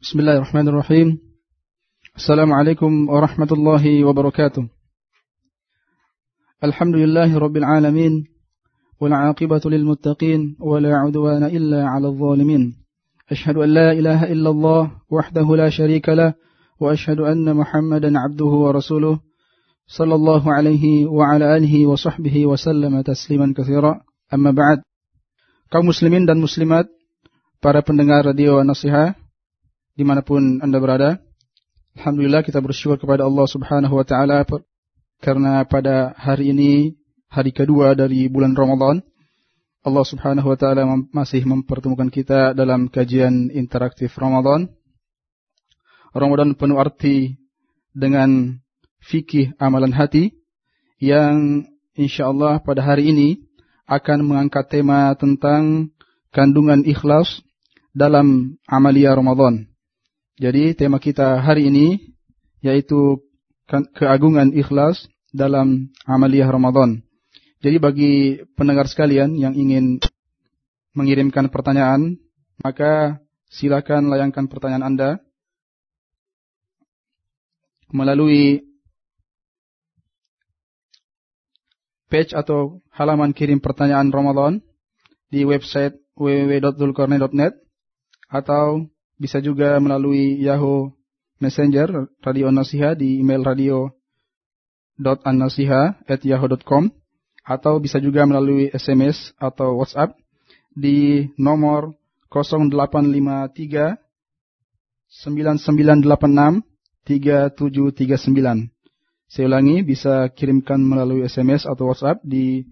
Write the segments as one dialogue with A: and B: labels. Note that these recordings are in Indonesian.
A: بسم الله الرحمن الرحيم. السلام عليكم ورحمة الله وبركاته. الحمد لله رب العالمين والعاقبة للمتقين ولا عدوان إلا على الظالمين. أشهد أن لا إله إلا الله وحده لا شريك له وأشهد أن محمدا عبده ورسوله صلى الله عليه وعلى آله وصحبه وسلم تسليما كثيرا. أما بعد muslimin dan muslimat para pendengar radio Nasiha di mana pun anda berada. Alhamdulillah kita bersyukur kepada Allah subhanahu wa ta'ala karena pada hari ini hari kedua dari bulan Ramadan Allah subhanahu wa ta'ala masih mempertemukan kita dalam kajian interaktif Ramadan. Ramadan penuh arti dengan fikih amalan hati yang insya Allah pada hari ini akan mengangkat tema tentang kandungan ikhlas dalam amalia Ramadan. Jadi tema kita hari ini yaitu keagungan ikhlas dalam amalia Ramadan. Jadi bagi pendengar sekalian yang ingin mengirimkan pertanyaan, maka silakan layangkan pertanyaan Anda melalui page atau halaman kirim pertanyaan Ramadan di website www.dulkorne.net atau bisa juga melalui Yahoo Messenger Radio Nasiha di email radio.annasiha@yahoo.com atau bisa juga melalui SMS atau WhatsApp di nomor 0853 9986 3739. Saya ulangi, bisa kirimkan melalui SMS atau WhatsApp di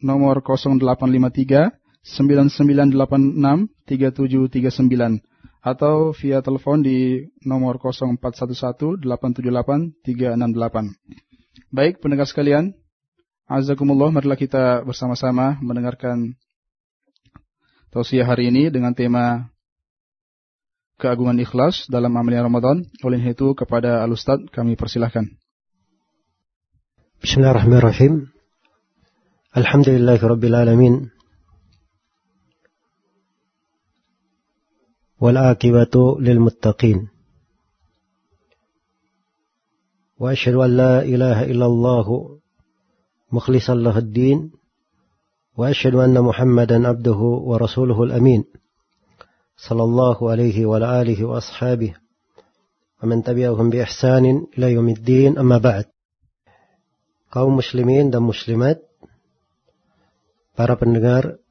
A: nomor 0853 9986 3739 atau via telepon di nomor 0411 878 368. Baik pendengar sekalian, azakumullah marilah kita bersama-sama mendengarkan tausiah hari ini dengan tema keagungan ikhlas dalam amalan Ramadan. Oleh itu kepada Al-Ustaz kami persilahkan.
B: Bismillahirrahmanirrahim. Alhamdulillahirabbil alamin. والعاقبة للمتقين. وأشهد أن لا إله إلا الله مخلصا له الدين وأشهد أن محمدا عبده ورسوله الأمين. صلى الله عليه وعلى آله وأصحابه ومن تبعهم بإحسان إلى يوم الدين. أما بعد kaum muslimin dan muslimat para pendengar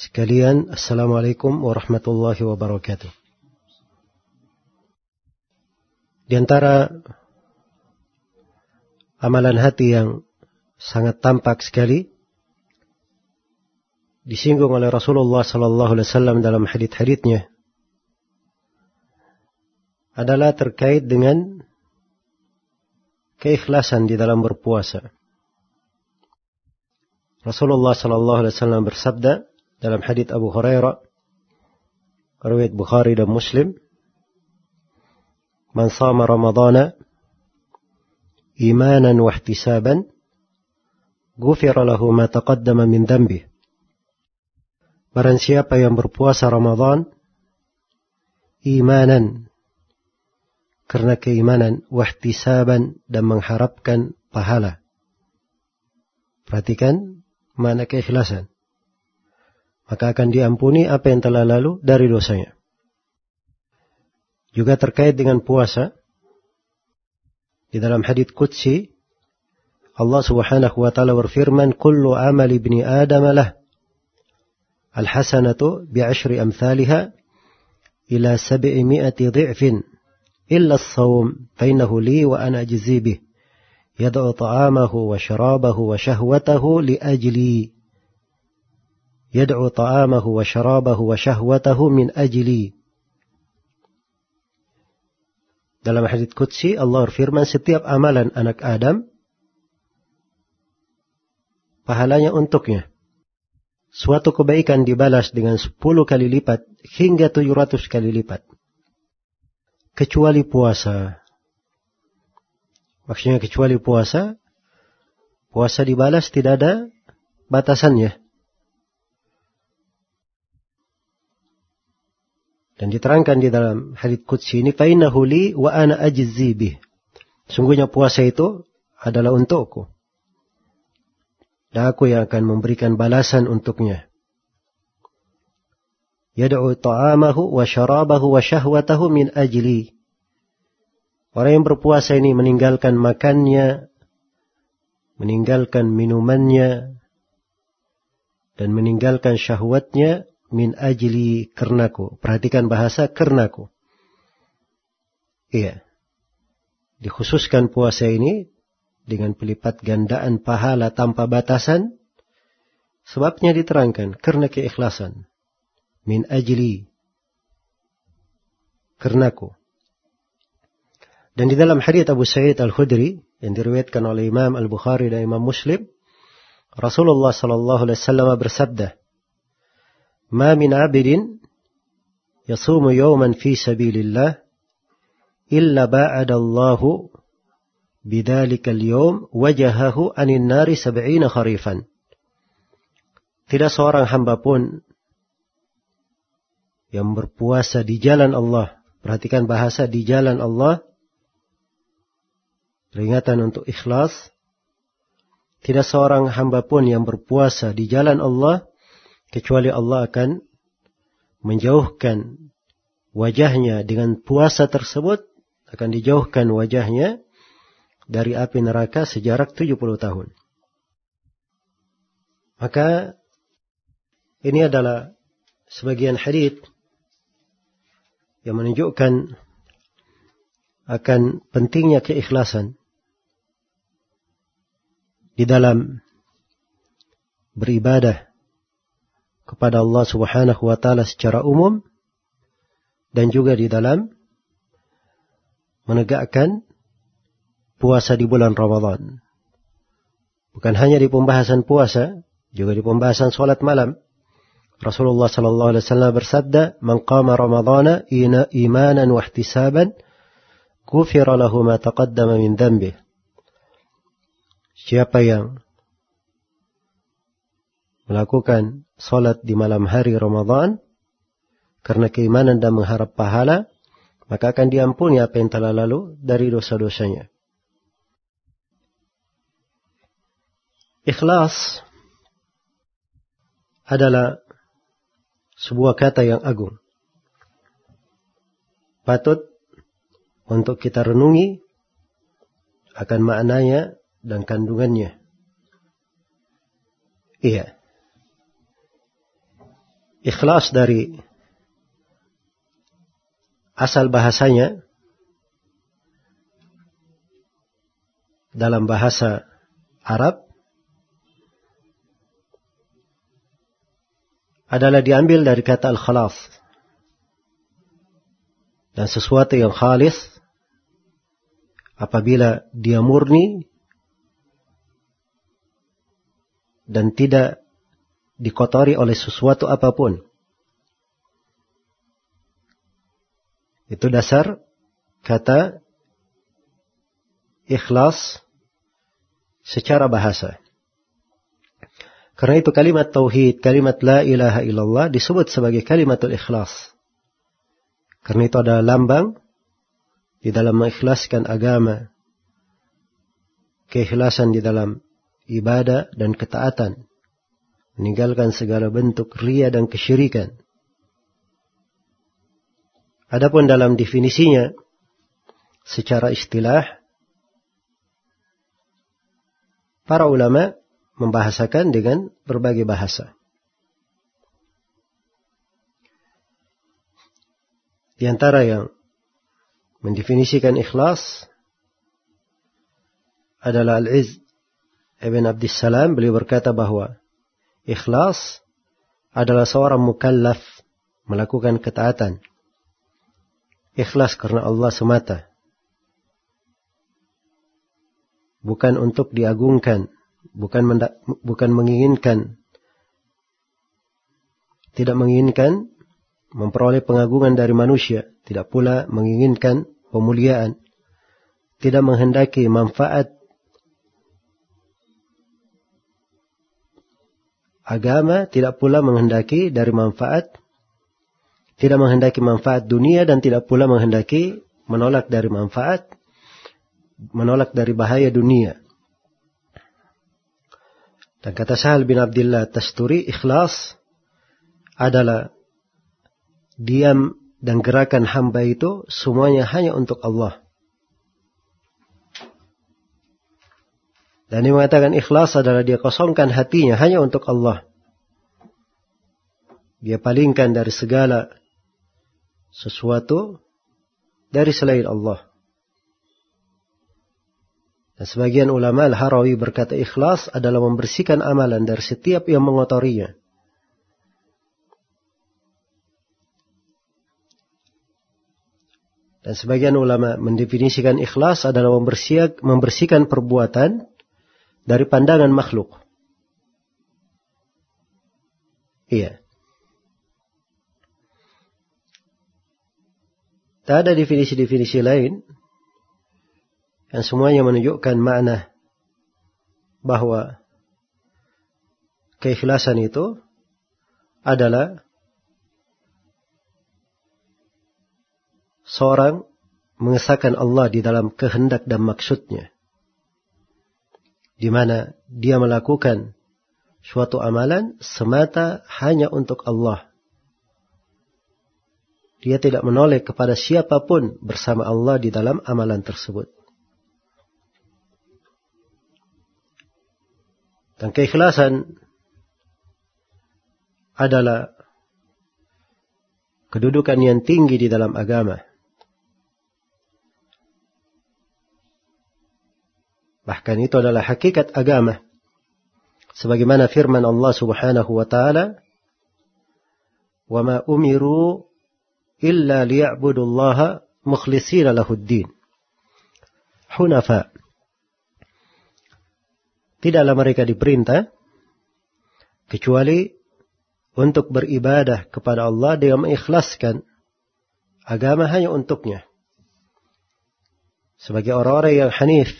B: Sekalian, Assalamualaikum warahmatullahi wabarakatuh. Di antara amalan hati yang sangat tampak sekali disinggung oleh Rasulullah sallallahu alaihi wasallam dalam hadits-haditsnya adalah terkait dengan keikhlasan di dalam berpuasa. Rasulullah sallallahu alaihi wasallam bersabda, dalam hadits Abu Hurairah riwayat Bukhari dan Muslim. Man sama Ramadana imanan wa ihtisaban ghufira lahu ma taqaddama min dhanbi. Barang siapa yang berpuasa Ramadan imanan karena keimanan wahtisaban dan mengharapkan pahala. Perhatikan mana keikhlasan maka akan diampuni apa yang telah lalu dari dosanya. Juga terkait dengan puasa, di dalam hadits Qudsi, Allah subhanahu wa ta'ala berfirman, Kullu amali ibni Adam lah, al-hasanatu bi'ashri amthaliha, ila sabi'i mi'ati dhi'fin, li wa ana bih. Yad'u ta'amahu wa syarabahu wa syahwatahu li ajli يدعو طعامه وشرابه وشهوته من أجلي Dalam hadits Qudsi Allah berfirman setiap amalan anak Adam pahalanya untuknya. Suatu kebaikan dibalas dengan 10 kali lipat hingga 700 kali lipat. Kecuali puasa. Maksudnya kecuali puasa, puasa dibalas tidak ada batasannya. Dan diterangkan di dalam hadits qudsi ini, "Fainahu li wa ana ajzi bih." Sungguhnya puasa itu adalah untukku. Dan aku yang akan memberikan balasan untuknya. Yad'u ta'amahu wa syarabahu wa syahwatahu min ajli. Orang yang berpuasa ini meninggalkan makannya, meninggalkan minumannya, dan meninggalkan syahwatnya min ajli kernaku. Perhatikan bahasa kernaku. Iya. Dikhususkan puasa ini dengan pelipat gandaan pahala tanpa batasan. Sebabnya diterangkan karena keikhlasan. Min ajli. Kernaku. Dan di dalam hadits Abu Sa'id Al-Khudri yang diriwayatkan oleh Imam Al-Bukhari dan Imam Muslim, Rasulullah sallallahu alaihi wasallam bersabda, ما من عبد يصوم يوما في سبيل الله إلا باعد الله بذلك اليوم وجهه عن النار سبعين خريفا Tidak seorang hamba pun yang berpuasa di jalan Allah. Perhatikan bahasa di jalan Allah. Peringatan untuk ikhlas. Tidak seorang hamba pun yang berpuasa di jalan Allah kecuali Allah akan menjauhkan wajahnya dengan puasa tersebut akan dijauhkan wajahnya dari api neraka sejarak 70 tahun. Maka ini adalah sebagian hadith yang menunjukkan akan pentingnya keikhlasan di dalam beribadah kepada Allah Subhanahu wa taala secara umum dan juga di dalam menegakkan puasa di bulan Ramadan. Bukan hanya di pembahasan puasa, juga di pembahasan salat malam. Rasulullah sallallahu alaihi wasallam bersabda, "Man qama Ramadhana imanan wa ihtisaban, ghufira lahu ma taqaddama min dhanbihi." Siapa yang melakukan salat di malam hari Ramadan karena keimanan dan mengharap pahala, maka akan diampuni apa yang telah lalu dari dosa-dosanya. Ikhlas adalah sebuah kata yang agung. Patut untuk kita renungi akan maknanya dan kandungannya. Iya ikhlas dari asal bahasanya dalam bahasa Arab adalah diambil dari kata al-khalas. Dan sesuatu yang khalis apabila dia murni dan tidak dikotori oleh sesuatu apa pun. Itu dasar kata ikhlas secara bahasa. Karena itu kalimat tauhid, kalimat la ilaha illallah disebut sebagai kalimatul ikhlas. Karena itu adalah lambang di dalam mengikhlaskan agama. Keikhlasan di dalam ibadah dan ketaatan meninggalkan segala bentuk ria dan kesyirikan. Adapun dalam definisinya secara istilah para ulama membahasakan dengan berbagai bahasa. Di antara yang mendefinisikan ikhlas adalah Al-Iz Ibn Abdissalam. Beliau berkata bahwa Ikhlas adalah seorang mukallaf melakukan ketaatan. Ikhlas karena Allah semata. Bukan untuk diagungkan, bukan bukan menginginkan tidak menginginkan memperoleh pengagungan dari manusia, tidak pula menginginkan pemuliaan, tidak menghendaki manfaat agama tidak pula menghendaki dari manfaat, Tidak menghendaki manfaat dunia dan tidak pula menghendaki menolak dari manfaat, menolak dari bahaya dunia. Dan kata Sahal bin Abdullah Tasturi, ikhlas adalah diam dan gerakan hamba itu semuanya hanya untuk Allah. Dan dia mengatakan ikhlas adalah dia kosongkan hatinya hanya untuk Allah. Dia palingkan dari segala sesuatu dari selain Allah. Dan sebagian ulama Al-Harawi berkata ikhlas adalah membersihkan amalan dari setiap yang mengotorinya. Dan sebagian ulama mendefinisikan ikhlas adalah membersihkan perbuatan dari pandangan makhluk. Iya. Tak ada definisi-definisi lain yang semuanya menunjukkan makna bahwa keikhlasan itu adalah seorang mengesahkan Allah di dalam kehendak dan maksudnya di mana dia melakukan suatu amalan semata hanya untuk Allah. Dia tidak menoleh kepada siapa pun bersama Allah di dalam amalan tersebut. Dan keikhlasan adalah kedudukan yang tinggi di dalam agama. Bahkan itu adalah hakikat agama. Sebagaimana firman Allah Subhanahu wa taala, "Wa ma umiru illa liya'budullaha mukhlishina lahuddin." Hunafa. Tidaklah mereka diperintah kecuali untuk beribadah kepada Allah dengan mengikhlaskan agama hanya untuknya. Sebagai orang-orang yang hanif,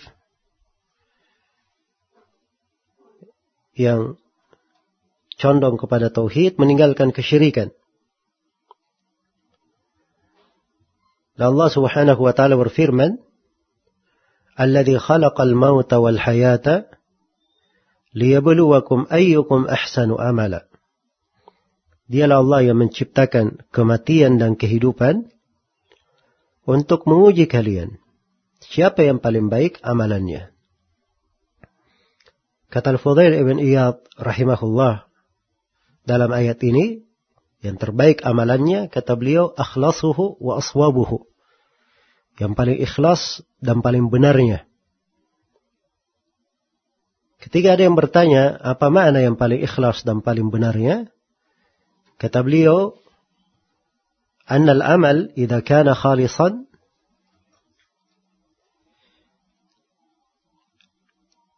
B: yang condong kepada tauhid meninggalkan kesyirikan. Dan Allah Subhanahu wa taala berfirman, "Alladzi khalaqal mauta wal hayata liyabluwakum ayyukum ahsanu amala." Dialah Allah yang menciptakan kematian dan kehidupan untuk menguji kalian. Siapa yang paling baik amalannya? Kata Al-Fudail ibn Iyad rahimahullah dalam ayat ini yang terbaik amalannya kata beliau akhlasuhu wa aswabuhu. Yang paling ikhlas dan paling benarnya. Ketika ada yang bertanya apa makna yang paling ikhlas dan paling benarnya, kata beliau, "Annal amal idza kana khalisan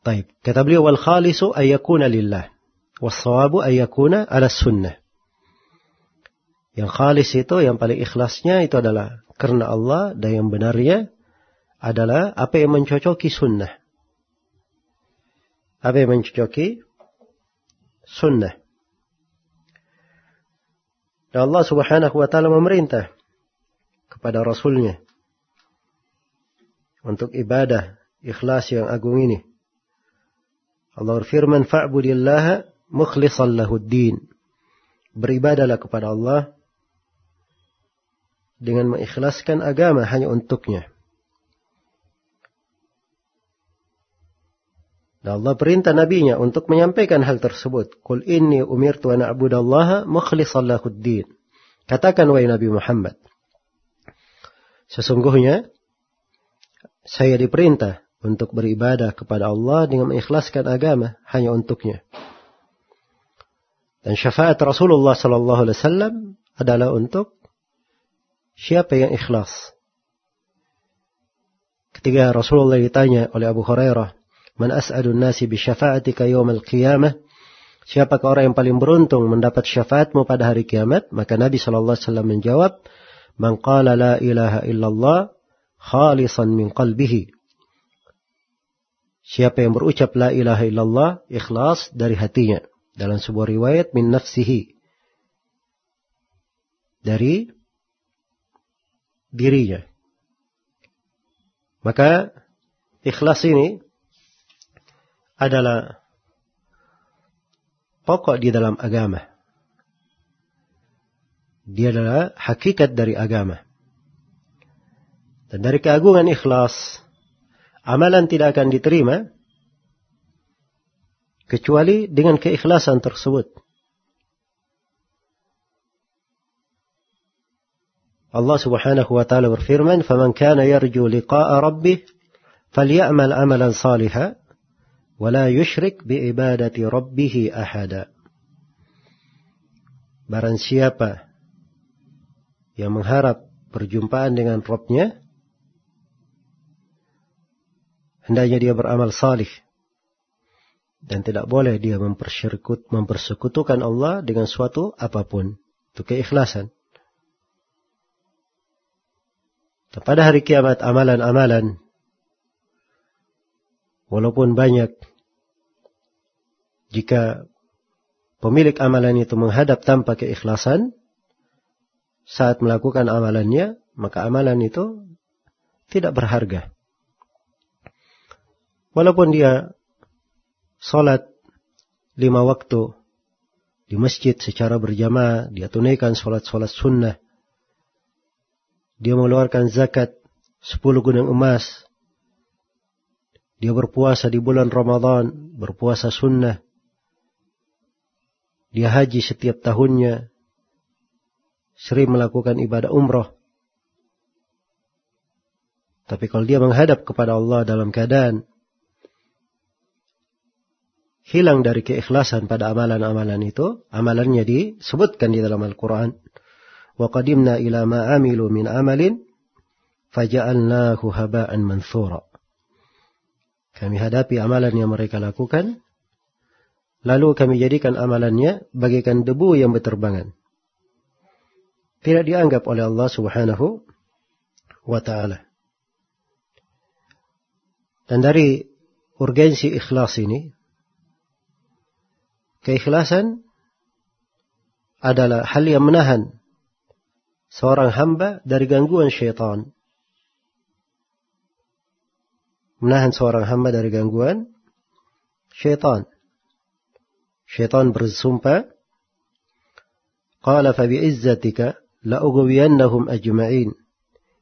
B: Taib. Kata beliau wal khalisu ayakuna lillah. Wassawabu ayakuna ala sunnah. Yang khalis itu, yang paling ikhlasnya itu adalah karena Allah dan yang benarnya adalah apa yang mencocoki sunnah. Apa yang mencocoki sunnah. Dan Allah subhanahu wa ta'ala memerintah kepada Rasulnya untuk ibadah ikhlas yang agung ini. Allah berfirman, "Fa'budillaha mukhlishan lahuddin." Beribadalah kepada Allah dengan mengikhlaskan agama hanya untuknya. Dan Allah perintah nabinya untuk menyampaikan hal tersebut. Qul inni umirtu an a'budallaha mukhlishan lahuddin. Katakan wahai Nabi Muhammad. Sesungguhnya saya diperintah untuk beribadah kepada Allah dengan mengikhlaskan agama hanya untuknya. Dan syafaat Rasulullah sallallahu alaihi wasallam adalah untuk siapa yang ikhlas. Ketika Rasulullah ditanya oleh Abu Hurairah, "Man as'adun nasi bi syafa'atika yawmal qiyamah?" Siapakah orang yang paling beruntung mendapat syafaatmu pada hari kiamat? Maka Nabi sallallahu alaihi wasallam menjawab, "Man qala la ilaha illallah khalisan min qalbihi." Siapa yang berucap la ilaha illallah ikhlas dari hatinya. Dalam sebuah riwayat min nafsihi. dari dirinya. Maka ikhlas ini adalah pokok di dalam agama. Dia adalah hakikat dari agama. Dan dari keagungan ikhlas, amalan tidak akan diterima kecuali dengan keikhlasan tersebut. Allah Subhanahu wa taala berfirman, "Faman kana yarju liqa'a rabbih falyamal amalan salihan wa la yusyrik bi ibadati rabbih ahada." Barang siapa yang mengharap perjumpaan dengan Rabbnya, hendaknya dia beramal salih dan tidak boleh dia mempersekutukan Allah dengan suatu apa pun. Itu keikhlasan. Dan pada hari kiamat amalan-amalan walaupun banyak jika pemilik amalan itu menghadap tanpa keikhlasan saat melakukan amalannya maka amalan itu tidak berharga. Walaupun dia sholat lima waktu di masjid secara berjamaah, dia tunaikan sholat-sholat sunnah, dia mengeluarkan zakat 10 gunung emas. Dia berpuasa di bulan Ramadan, berpuasa sunnah. Dia haji setiap tahunnya. Sering melakukan ibadah umroh. Tapi kalau dia menghadap kepada Allah dalam keadaan hilang dari keikhlasan pada amalan-amalan itu, amalannya disebutkan di dalam Al-Quran. وقدمنا إلى ما عملوا من عمل فجعلناه هباء منثورا kami hadapi amalan yang mereka lakukan lalu kami jadikan amalannya bagaikan debu yang berterbangan tidak dianggap oleh Allah Subhanahu wa taala dan dari urgensi ikhlas ini keikhlasan adalah hal yang menahan seorang hamba dari gangguan syaitan. Menahan seorang hamba dari gangguan syaitan. Syaitan bersumpah, Qala fabi'izzatika la'ugwiyannahum ajma'in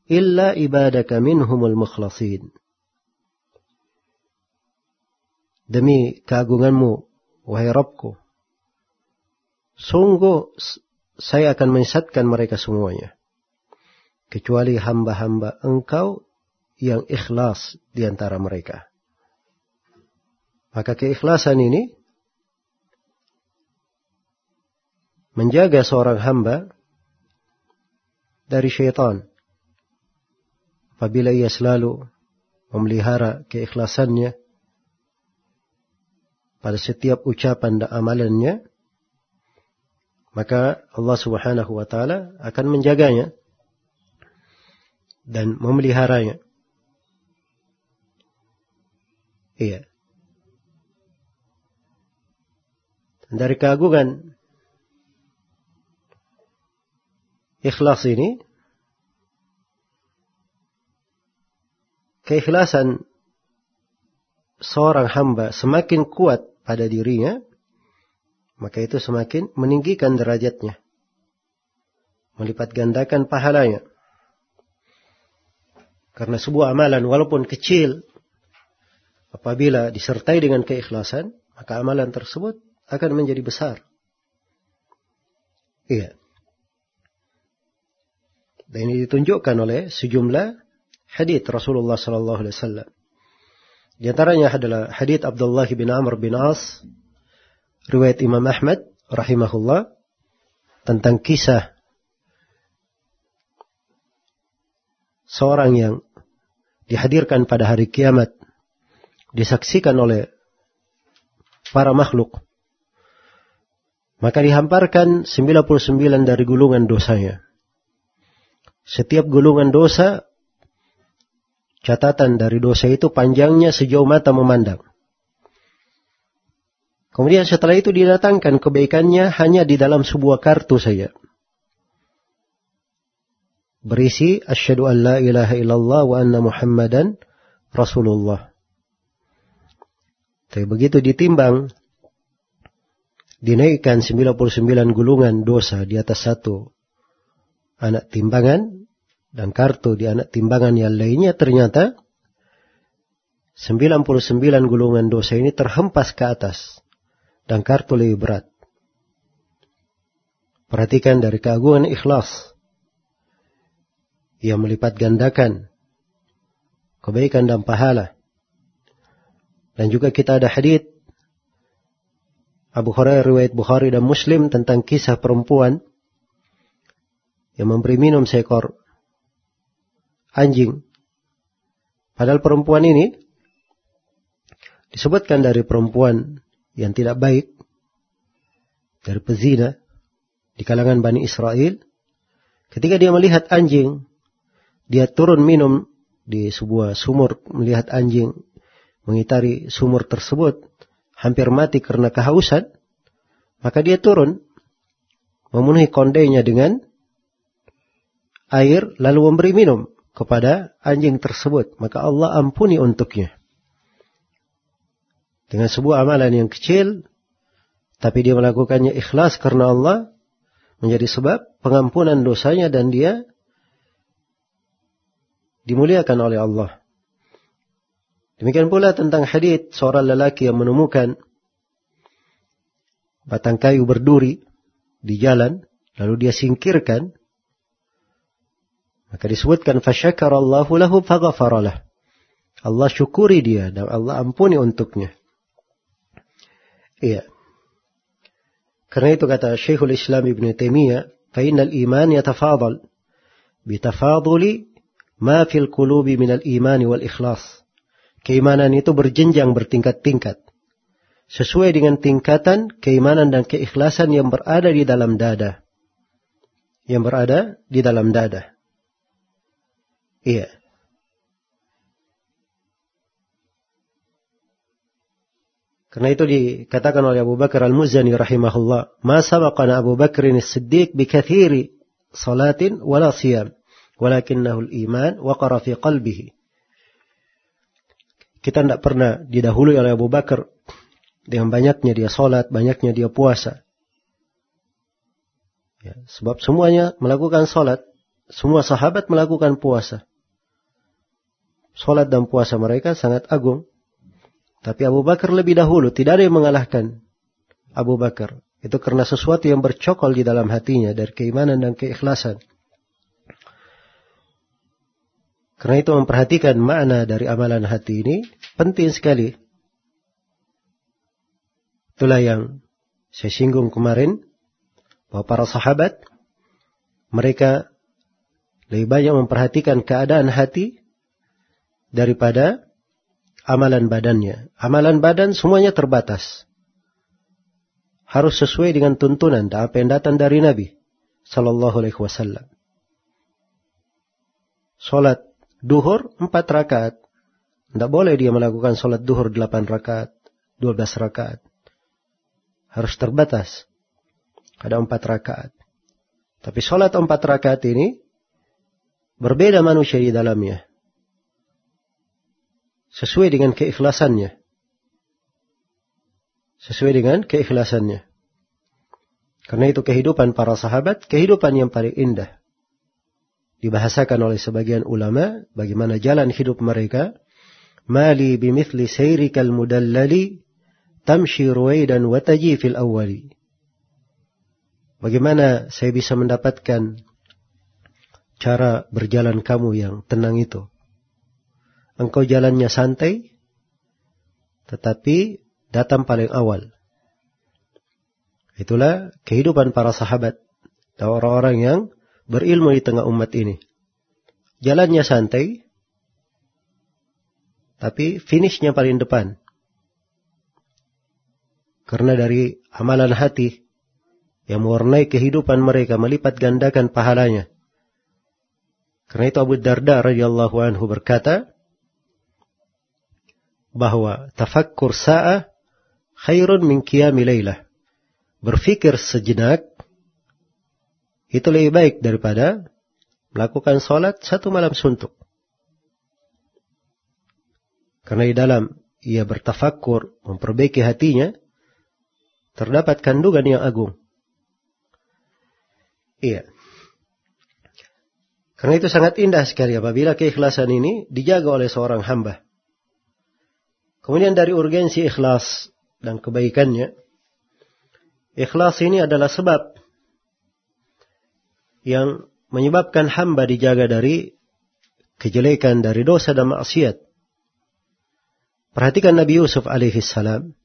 B: illa ibadaka minhumul mukhlasin. Demi keagunganmu, wahai Rabbku, sungguh saya akan menyesatkan mereka semuanya. Kecuali hamba-hamba engkau yang ikhlas di antara mereka. Maka keikhlasan ini menjaga seorang hamba dari syaitan. Apabila ia selalu memelihara keikhlasannya pada setiap ucapan dan amalannya, maka Allah Subhanahu wa taala akan menjaganya dan memeliharanya. Iya. Dari keagungan ikhlas ini keikhlasan seorang hamba semakin kuat pada dirinya maka itu semakin meninggikan derajatnya. Melipat gandakan pahalanya. Karena sebuah amalan walaupun kecil, apabila disertai dengan keikhlasan, maka amalan tersebut akan menjadi besar. Iya. Dan ini ditunjukkan oleh sejumlah hadith Rasulullah sallallahu alaihi wasallam. Di antaranya adalah hadith Abdullah bin Amr bin As riwayat Imam Ahmad rahimahullah tentang kisah seorang yang dihadirkan pada hari kiamat disaksikan oleh para makhluk. Maka dihamparkan 99 dari gulungan dosanya. Setiap gulungan dosa catatan dari dosa itu panjangnya sejauh mata memandang Kemudian setelah itu didatangkan kebaikannya hanya di dalam sebuah kartu saja. berisi asyhadu an la ilaha illallah wa anna muhammadan rasulullah. Tapi begitu ditimbang dinaikkan 99 gulungan dosa di atas satu anak timbangan dan kartu di anak timbangan yang lainnya ternyata 99 gulungan dosa ini terhempas ke atas dan kartu lebih berat. Perhatikan dari keagungan ikhlas yang melipat gandakan kebaikan dan pahala. Dan juga kita ada hadith Abu Hurairah riwayat Bukhari dan Muslim tentang kisah perempuan yang memberi minum seekor anjing. Padahal perempuan ini disebutkan dari perempuan yang tidak baik, dari pezina, di kalangan Bani Israel, ketika dia melihat anjing, dia turun minum di sebuah sumur, melihat anjing mengitari sumur tersebut, hampir mati karena kehausan, maka dia turun, memenuhi kondenya dengan air, lalu memberi minum kepada anjing tersebut. Maka Allah ampuni untuknya. Dengan sebuah amalan yang kecil, tapi dia melakukannya ikhlas karena Allah, menjadi sebab pengampunan dosanya dan dia dimuliakan oleh Allah. Demikian pula tentang hadith seorang lelaki yang menemukan batang kayu berduri di jalan, lalu dia singkirkan, maka disebutkan fasyakarallahu lahu faghafaralah. Allah syukuri dia dan Allah ampuni untuknya. Iya. Karena itu kata Syekhul Islam Ibn Taimiyah, "Fainal iman yatafadhal bitafadhuli ma fil qulubi minal imani wal ikhlas." Keimanan itu berjenjang bertingkat-tingkat. Sesuai dengan tingkatan keimanan dan keikhlasan yang berada di dalam dada. Yang berada di dalam dada. Iya. Karena itu dikatakan oleh Abu Bakar Al-Muzani rahimahullah, "Ma sabaqana Abu Bakr As-Siddiq bi kathiri salatin wala siyam, walakinnahu al-iman waqara fi qalbihi." Kita tidak pernah didahului oleh Abu Bakar dengan banyaknya dia salat, banyaknya dia puasa. Ya, sebab semuanya melakukan salat, semua sahabat melakukan puasa. Salat dan puasa mereka sangat agung. Tapi Abu Bakar lebih dahulu, tidak ada yang mengalahkan Abu Bakar. Itu karena sesuatu yang bercokol di dalam hatinya dari keimanan dan keikhlasan. Karena itu memperhatikan makna dari amalan hati ini penting sekali. Itulah yang saya singgung kemarin bahwa para sahabat mereka lebih banyak memperhatikan keadaan hati daripada amalan badannya. Amalan badan semuanya terbatas. Harus sesuai dengan tuntunan dan apa yang datang dari Nabi Sallallahu Alaihi Wasallam. Salat duhur empat rakaat. Tidak boleh dia melakukan salat duhur delapan rakaat, dua belas rakaat. Harus terbatas. Ada empat rakaat. Tapi salat empat rakaat ini berbeda manusia di dalamnya sesuai dengan keikhlasannya. Sesuai dengan keikhlasannya. Karena itu kehidupan para sahabat, kehidupan yang paling indah. Dibahasakan oleh sebagian ulama, bagaimana jalan hidup mereka. Mali bimithli sayrikal mudallali, tamshi ruwaidan wataji fil awwali. Bagaimana saya bisa mendapatkan cara berjalan kamu yang tenang itu? Engkau jalannya santai, tetapi datang paling awal. Itulah kehidupan para sahabat orang-orang yang berilmu di tengah umat ini. Jalannya santai, tapi finishnya paling depan. Karena dari amalan hati yang mewarnai kehidupan mereka melipat gandakan pahalanya. Karena itu Abu Darda radhiyallahu anhu berkata, bahwa tafakkur sa'ah khairun min qiyami laylah. Berfikir sejenak itu lebih baik daripada melakukan sholat satu malam suntuk. Karena di dalam ia bertafakur, memperbaiki hatinya, terdapat kandungan yang agung. Iya. Karena itu sangat indah sekali apabila keikhlasan ini dijaga oleh seorang hamba. Kemudian dari urgensi ikhlas dan kebaikannya, ikhlas ini adalah sebab yang menyebabkan hamba dijaga dari kejelekan, dari dosa dan maksiat. Perhatikan Nabi Yusuf alaihi salam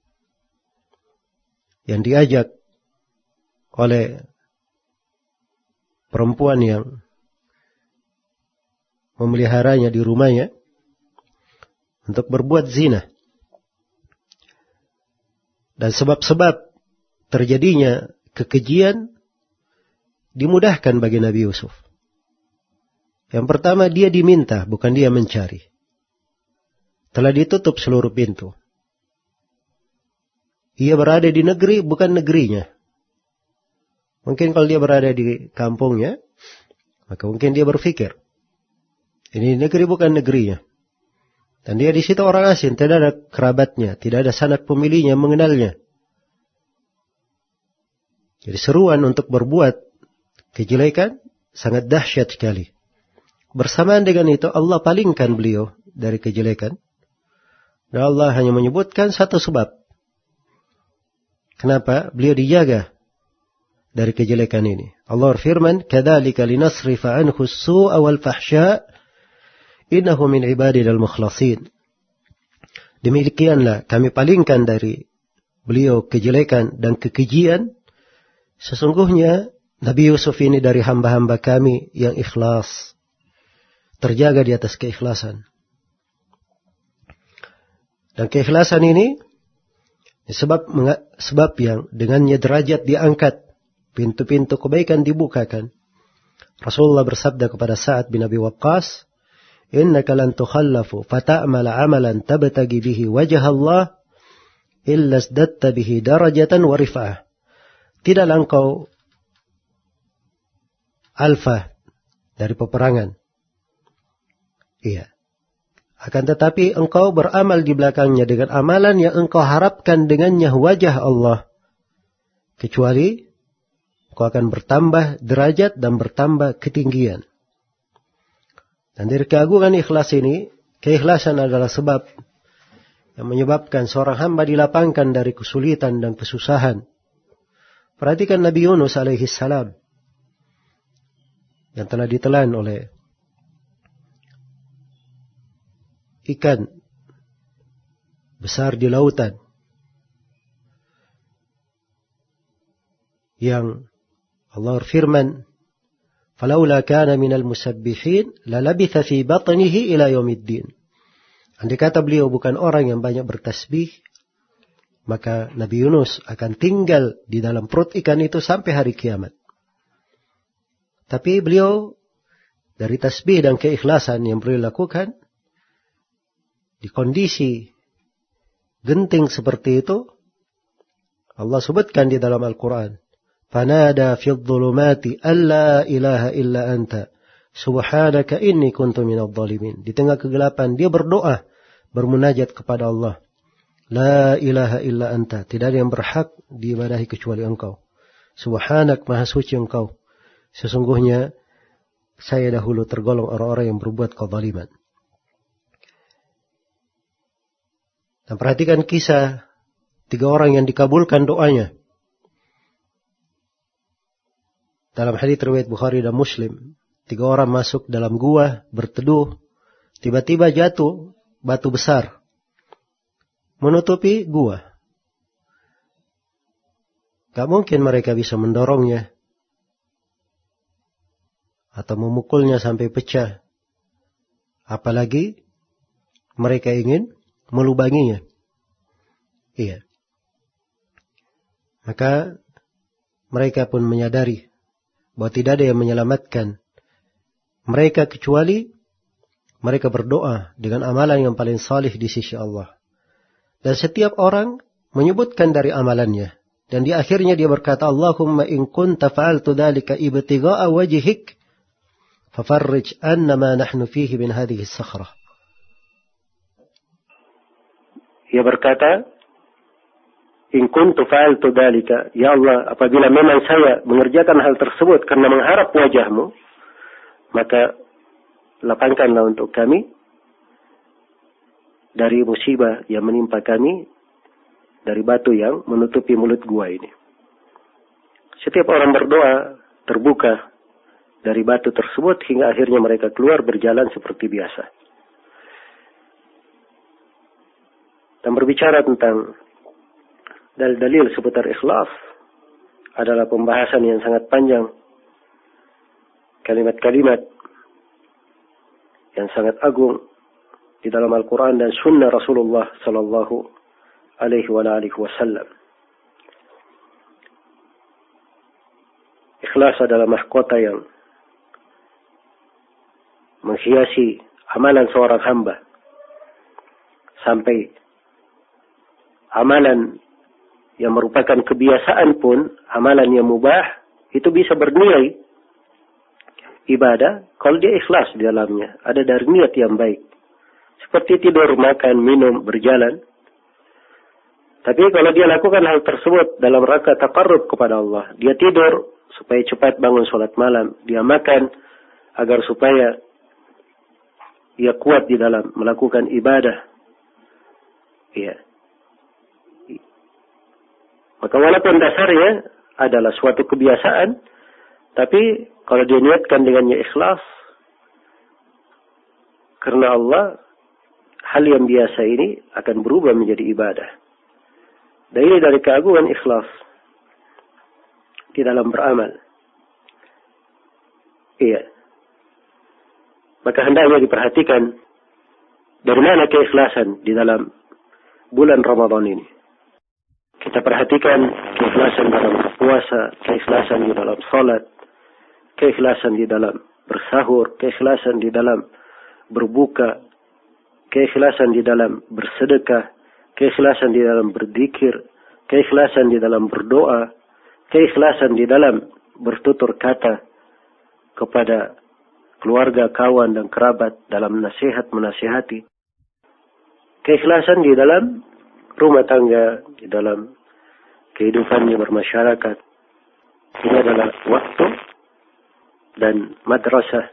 B: yang diajak oleh perempuan yang memeliharanya di rumahnya untuk berbuat zina. Dan sebab-sebab terjadinya kekejian dimudahkan bagi Nabi Yusuf. Yang pertama dia diminta, bukan dia mencari. Telah ditutup seluruh pintu. Ia berada di negeri, bukan negerinya. Mungkin kalau dia berada di kampungnya, maka mungkin dia berpikir, ini negeri bukan negerinya. Dan dia di situ orang asing, tidak ada kerabatnya, tidak ada sanak pemilihnya mengenalnya. Jadi seruan untuk berbuat kejelekan sangat dahsyat sekali. Bersamaan dengan itu Allah palingkan beliau dari kejelekan. Dan Allah hanya menyebutkan satu sebab. Kenapa beliau dijaga dari kejelekan ini. Allah firman, "Kadzalika linasrifa anhu as-su'a wal Innahu min ibadil mukhlasin. Demikianlah kami palingkan dari beliau kejelekan dan kekejian. Sesungguhnya Nabi Yusuf ini dari hamba-hamba kami yang ikhlas. Terjaga di atas keikhlasan. Dan keikhlasan ini sebab sebab yang dengannya derajat diangkat, pintu-pintu kebaikan dibukakan. Rasulullah bersabda kepada Sa'ad bin Abi Waqqas, innaka lan tukhallafu fata'mala amalan tabtagi bihi wajah Allah illa sdatta bihi darajatan wa rif'ah. Tidaklah engkau alfa dari peperangan. Iya. Akan tetapi engkau beramal di belakangnya dengan amalan yang engkau harapkan dengannya wajah Allah. Kecuali engkau akan bertambah derajat dan bertambah ketinggian. Dan dari keagungan ikhlas ini, keikhlasan adalah sebab yang menyebabkan seorang hamba dilapangkan dari kesulitan dan kesusahan. Perhatikan Nabi Yunus alaihi salam yang telah ditelan oleh ikan besar di lautan yang Allah firman فلولا كان من المسبحين للبث في بطنه إلى يوم الدين. Andai kata beliau bukan orang yang banyak bertasbih, maka Nabi Yunus akan tinggal di dalam perut ikan itu sampai hari kiamat. Tapi beliau dari tasbih dan keikhlasan yang beliau lakukan, di kondisi genting seperti itu, Allah sebutkan di dalam Al-Quran. فنادى في الظلمات ألا إله إلا أنت سبحانك إني كنت من الظالمين di tengah kegelapan dia berdoa bermunajat kepada Allah La ilaha illa anta tidak ada yang berhak diibadahi kecuali engkau Subhanak maha suci engkau sesungguhnya saya dahulu tergolong orang-orang yang berbuat kezaliman dan perhatikan kisah tiga orang yang dikabulkan doanya Dalam hadis riwayat Bukhari dan Muslim, tiga orang masuk dalam gua berteduh, tiba-tiba jatuh batu besar menutupi gua. Gak mungkin mereka bisa mendorongnya atau memukulnya sampai pecah. Apalagi mereka ingin melubanginya. Iya. Maka mereka pun menyadari bahwa tidak ada yang menyelamatkan mereka kecuali mereka berdoa dengan amalan yang paling salih di sisi Allah. Dan setiap orang menyebutkan dari amalannya. Dan di akhirnya dia berkata, Allahumma in kunta fa'altu dhalika ibtiga'a
C: wajihik, fafarrij annama nahnu fihi bin hadhihi sakhrah.
B: Ia berkata, In kuntu fa'altu dalika. Ya Allah, apabila memang saya mengerjakan hal tersebut karena mengharap wajahmu, maka lapangkanlah untuk kami dari musibah yang menimpa kami dari batu yang menutupi mulut gua ini. Setiap orang berdoa terbuka dari batu tersebut hingga akhirnya mereka keluar berjalan seperti biasa. Dan berbicara tentang dalil-dalil seputar ikhlas adalah pembahasan yang sangat panjang. Kalimat-kalimat yang sangat agung di dalam Al-Quran dan Sunnah Rasulullah Sallallahu Alaihi Wasallam. Ikhlas adalah mahkota yang menghiasi amalan seorang hamba sampai amalan yang merupakan kebiasaan pun amalan yang mubah itu bisa bernilai ibadah kalau dia ikhlas di dalamnya ada dari niat yang baik seperti tidur makan minum berjalan tapi kalau dia lakukan hal tersebut dalam rangka takarrub kepada Allah dia tidur supaya cepat bangun sholat malam dia makan agar supaya ia kuat di dalam melakukan ibadah. Iya. Maka walaupun dasarnya adalah suatu kebiasaan, tapi kalau dia niatkan dengannya ikhlas, karena Allah, hal yang biasa ini akan berubah menjadi ibadah. Dan ini dari keagungan ikhlas di dalam beramal. Iya. Maka hendaknya diperhatikan dari mana keikhlasan di dalam bulan Ramadan ini. Kita perhatikan keikhlasan dalam puasa, keikhlasan di dalam salat, keikhlasan di dalam bersahur, keikhlasan di dalam berbuka, keikhlasan di dalam bersedekah, keikhlasan di dalam berzikir, keikhlasan di dalam berdoa, keikhlasan di dalam bertutur kata kepada keluarga, kawan, dan kerabat dalam nasihat menasihati. Keikhlasan di dalam rumah tangga, di dalam kehidupannya bermasyarakat. Ini adalah waktu dan madrasah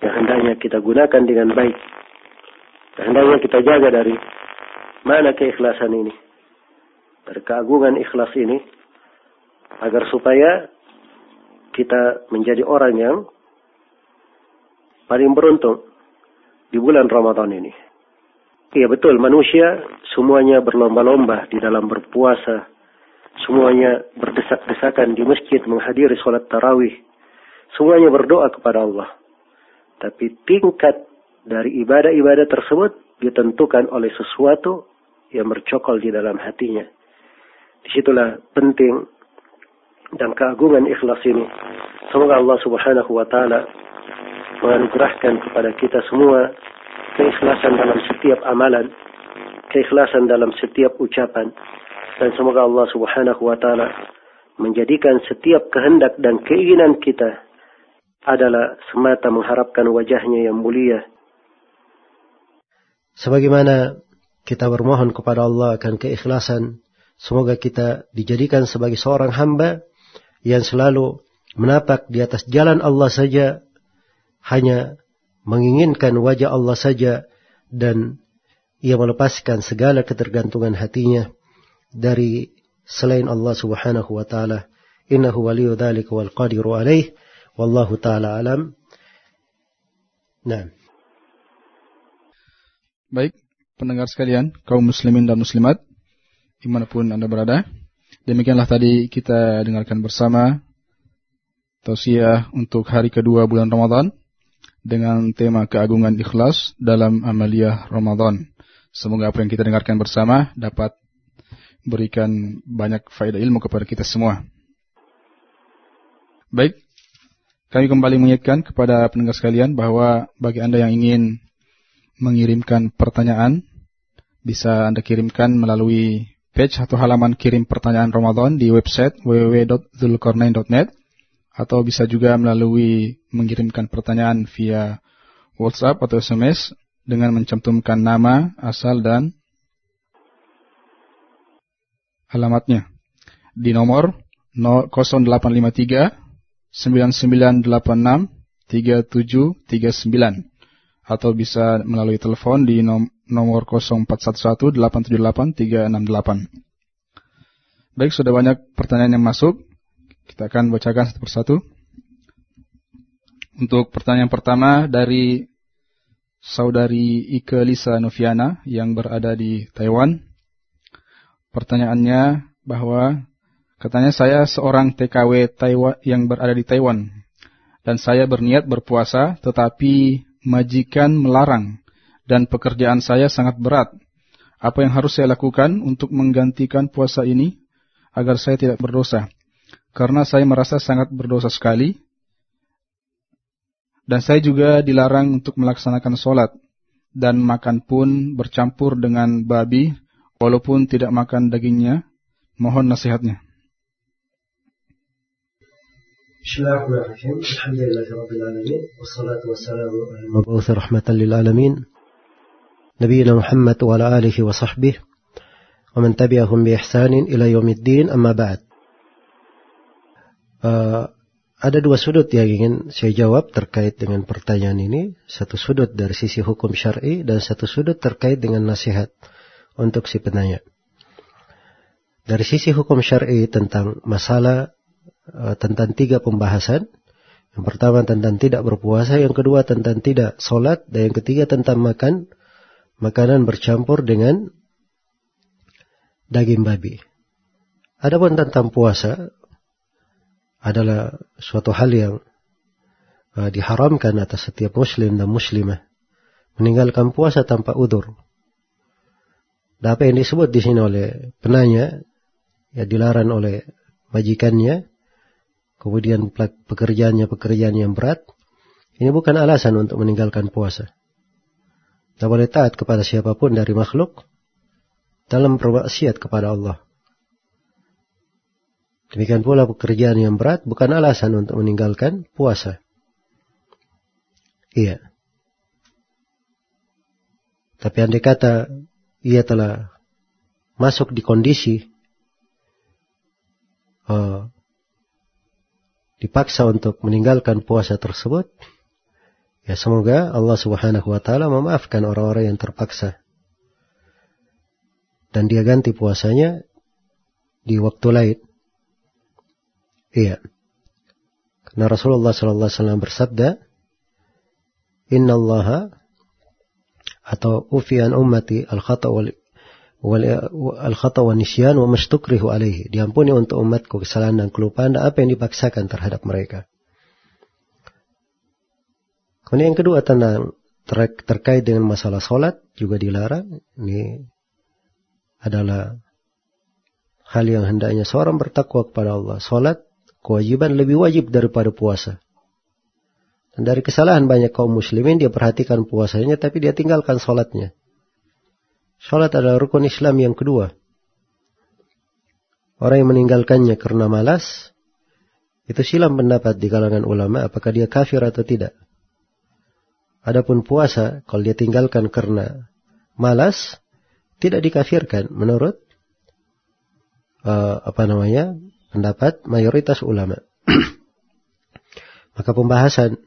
B: yang hendaknya kita gunakan dengan baik. Dan hendaknya kita jaga dari mana keikhlasan ini. Dari keagungan ikhlas ini. Agar supaya kita menjadi orang yang paling beruntung di bulan Ramadan ini. Iya betul, manusia semuanya berlomba-lomba di dalam berpuasa. Semuanya berdesak-desakan di masjid menghadiri sholat tarawih. Semuanya berdoa kepada Allah. Tapi tingkat dari ibadah-ibadah tersebut ditentukan oleh sesuatu yang bercokol di dalam hatinya. Di situlah penting dan keagungan ikhlas ini. Semoga Allah subhanahu wa ta'ala menganugerahkan kepada kita semua keikhlasan dalam setiap amalan, keikhlasan dalam setiap ucapan, dan semoga Allah Subhanahu wa taala menjadikan setiap kehendak dan keinginan kita adalah semata mengharapkan wajahnya yang mulia.
C: Sebagaimana kita bermohon kepada Allah akan keikhlasan, semoga kita dijadikan sebagai seorang hamba yang selalu menapak di atas jalan Allah saja hanya menginginkan wajah Allah saja dan ia melepaskan segala ketergantungan hatinya dari selain Allah Subhanahu wa taala. Innahu waliyyu dzalika wal qadiru alaih. Wallahu taala alam. Nah.
A: Baik, pendengar sekalian, kaum muslimin dan muslimat, di mana pun Anda berada. Demikianlah tadi kita dengarkan bersama tausiah untuk hari kedua bulan Ramadan dengan tema keagungan ikhlas dalam amaliyah Ramadan. Semoga apa yang kita dengarkan bersama dapat berikan banyak faedah ilmu kepada kita semua. Baik, kami kembali mengingatkan kepada pendengar sekalian bahwa bagi Anda yang ingin mengirimkan pertanyaan, bisa Anda kirimkan melalui page atau halaman kirim pertanyaan Ramadan di website www.zulkarnain.net atau bisa juga melalui mengirimkan pertanyaan via WhatsApp atau SMS dengan mencantumkan nama, asal dan alamatnya di nomor 0853 9986 3739 atau bisa melalui telepon di nomor 0411 878 368. Baik, sudah banyak pertanyaan yang masuk. Kita akan bacakan satu persatu. Untuk pertanyaan pertama dari saudari Ike Lisa Noviana yang berada di Taiwan. Pertanyaannya bahwa katanya saya seorang TKW Taiwan yang berada di Taiwan dan saya berniat berpuasa tetapi majikan melarang dan pekerjaan saya sangat berat. Apa yang harus saya lakukan untuk menggantikan puasa ini agar saya tidak berdosa? karena saya merasa sangat berdosa sekali dan saya juga dilarang untuk melaksanakan sholat dan makan pun bercampur dengan babi walaupun tidak makan dagingnya. Mohon nasihatnya.
B: Bismillahirrahmanirrahim. Alhamdulillahirabbil alamin wassalatu wassalamu ala Muhammad wa ala alihi wa sahbihi wa man tabi'ahum bi ihsanin ila yaumiddin amma ba'd uh, ada dua sudut yang ingin saya jawab terkait dengan pertanyaan ini. Satu sudut dari sisi hukum syar'i dan satu sudut terkait dengan nasihat untuk si penanya. Dari sisi hukum syar'i tentang masalah uh, tentang tiga pembahasan. Yang pertama tentang tidak berpuasa, yang kedua tentang tidak sholat, dan yang ketiga tentang makan makanan bercampur dengan daging babi. Adapun tentang puasa adalah suatu hal yang uh, diharamkan atas setiap muslim dan muslimah meninggalkan puasa tanpa udur. Dan apa yang disebut di sini oleh penanya ya dilarang oleh majikannya kemudian pekerjaannya pekerjaan yang berat, ini bukan alasan untuk meninggalkan puasa. Tidak boleh taat kepada siapa pun dari makhluk dalam bermaksiat kepada Allah. Demikian pula pekerjaan yang berat bukan alasan untuk meninggalkan puasa. Iya. Tapi andai kata ia telah masuk di kondisi uh, dipaksa untuk meninggalkan puasa tersebut, ya semoga Allah Subhanahu wa taala memaafkan orang-orang yang terpaksa. Dan dia ganti puasanya di waktu lain. Iya. Karena Rasulullah sallallahu alaihi wasallam bersabda, "Inna Allah atau ufian ummati al-khata wal al-khata wa nisyan wa mastukrihu alaihi. Diampuni untuk umatku kesalahan dan kelupaan dan apa yang dipaksakan terhadap mereka. Kemudian yang kedua tentang ter terkait dengan masalah solat juga dilarang. Ini adalah hal yang hendaknya seorang bertakwa kepada Allah. Solat kewajiban lebih wajib daripada puasa. Dan dari kesalahan banyak kaum muslimin dia perhatikan puasanya tapi dia tinggalkan solatnya. Salat adalah rukun Islam yang kedua. Orang yang meninggalkannya karena malas, itu silam pendapat di kalangan ulama apakah dia kafir atau tidak. Adapun puasa, kalau dia tinggalkan karena malas, tidak dikafirkan menurut uh, apa namanya pendapat mayoritas ulama. Maka pembahasan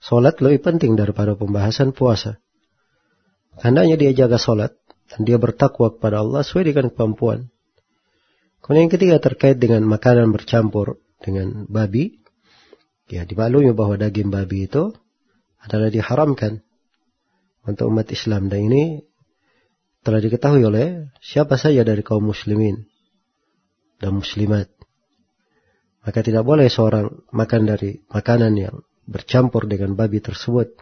B: solat lebih penting daripada pembahasan puasa. Hendaknya dia jaga solat, dan dia bertakwa kepada Allah sesuai dengan kemampuan. Kemudian yang ketiga terkait dengan makanan bercampur dengan babi. Ya, dimaklumi bahwa daging babi itu adalah diharamkan untuk umat Islam. Dan ini telah diketahui oleh siapa saja dari kaum muslimin dan muslimat. Maka tidak boleh seorang makan dari makanan yang bercampur dengan babi tersebut.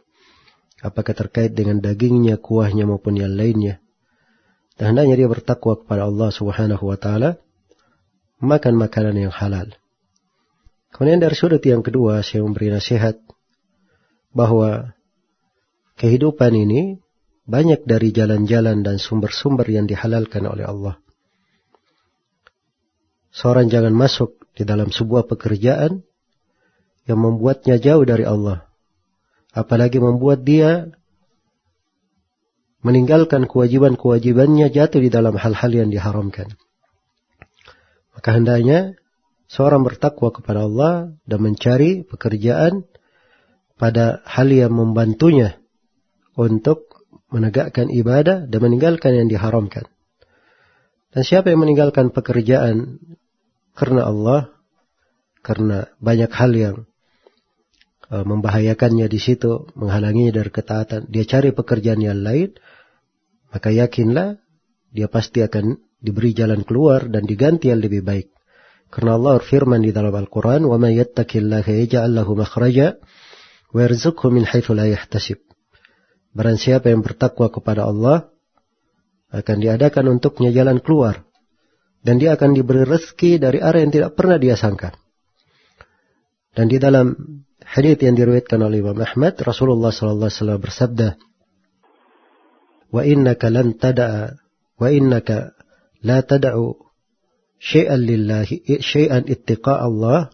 B: Apakah terkait dengan dagingnya, kuahnya maupun yang lainnya. Dan hendaknya dia bertakwa kepada Allah Subhanahu wa taala makan makanan yang halal. Kemudian dari sudut yang kedua saya memberi nasihat bahwa kehidupan ini banyak dari jalan-jalan dan sumber-sumber yang dihalalkan oleh Allah. Seorang jangan masuk di dalam sebuah pekerjaan yang membuatnya jauh dari Allah. Apalagi membuat dia meninggalkan kewajiban-kewajibannya jatuh di dalam hal-hal yang diharamkan. Maka hendaknya seorang bertakwa kepada Allah dan mencari pekerjaan pada hal yang membantunya untuk menegakkan ibadah dan meninggalkan yang diharamkan. Dan siapa yang meninggalkan pekerjaan karena Allah, karena banyak hal yang uh, membahayakannya di situ, menghalanginya dari ketaatan, dia cari pekerjaan yang lain, maka yakinlah dia pasti akan diberi jalan keluar dan diganti yang lebih baik. Karena Allah firman di dalam Al-Quran, وَمَا يَتَّكِ اللَّهَ يَجَعَلْ لَهُ مَخْرَجًا وَيَرْزُقْهُ مِنْ حَيْثُ لَا يَحْتَسِبُ Barang siapa yang bertakwa kepada Allah, akan diadakan untuknya jalan keluar. dan dia akan diberi rezeki dari arah yang tidak pernah dia sangka. Dan di dalam hadith yang diriwayatkan oleh Imam Ahmad, Rasulullah SAW bersabda, "Wa innaka lan tada'a wa innaka la tada'u syai'an lillahi syai'an ittiqa Allah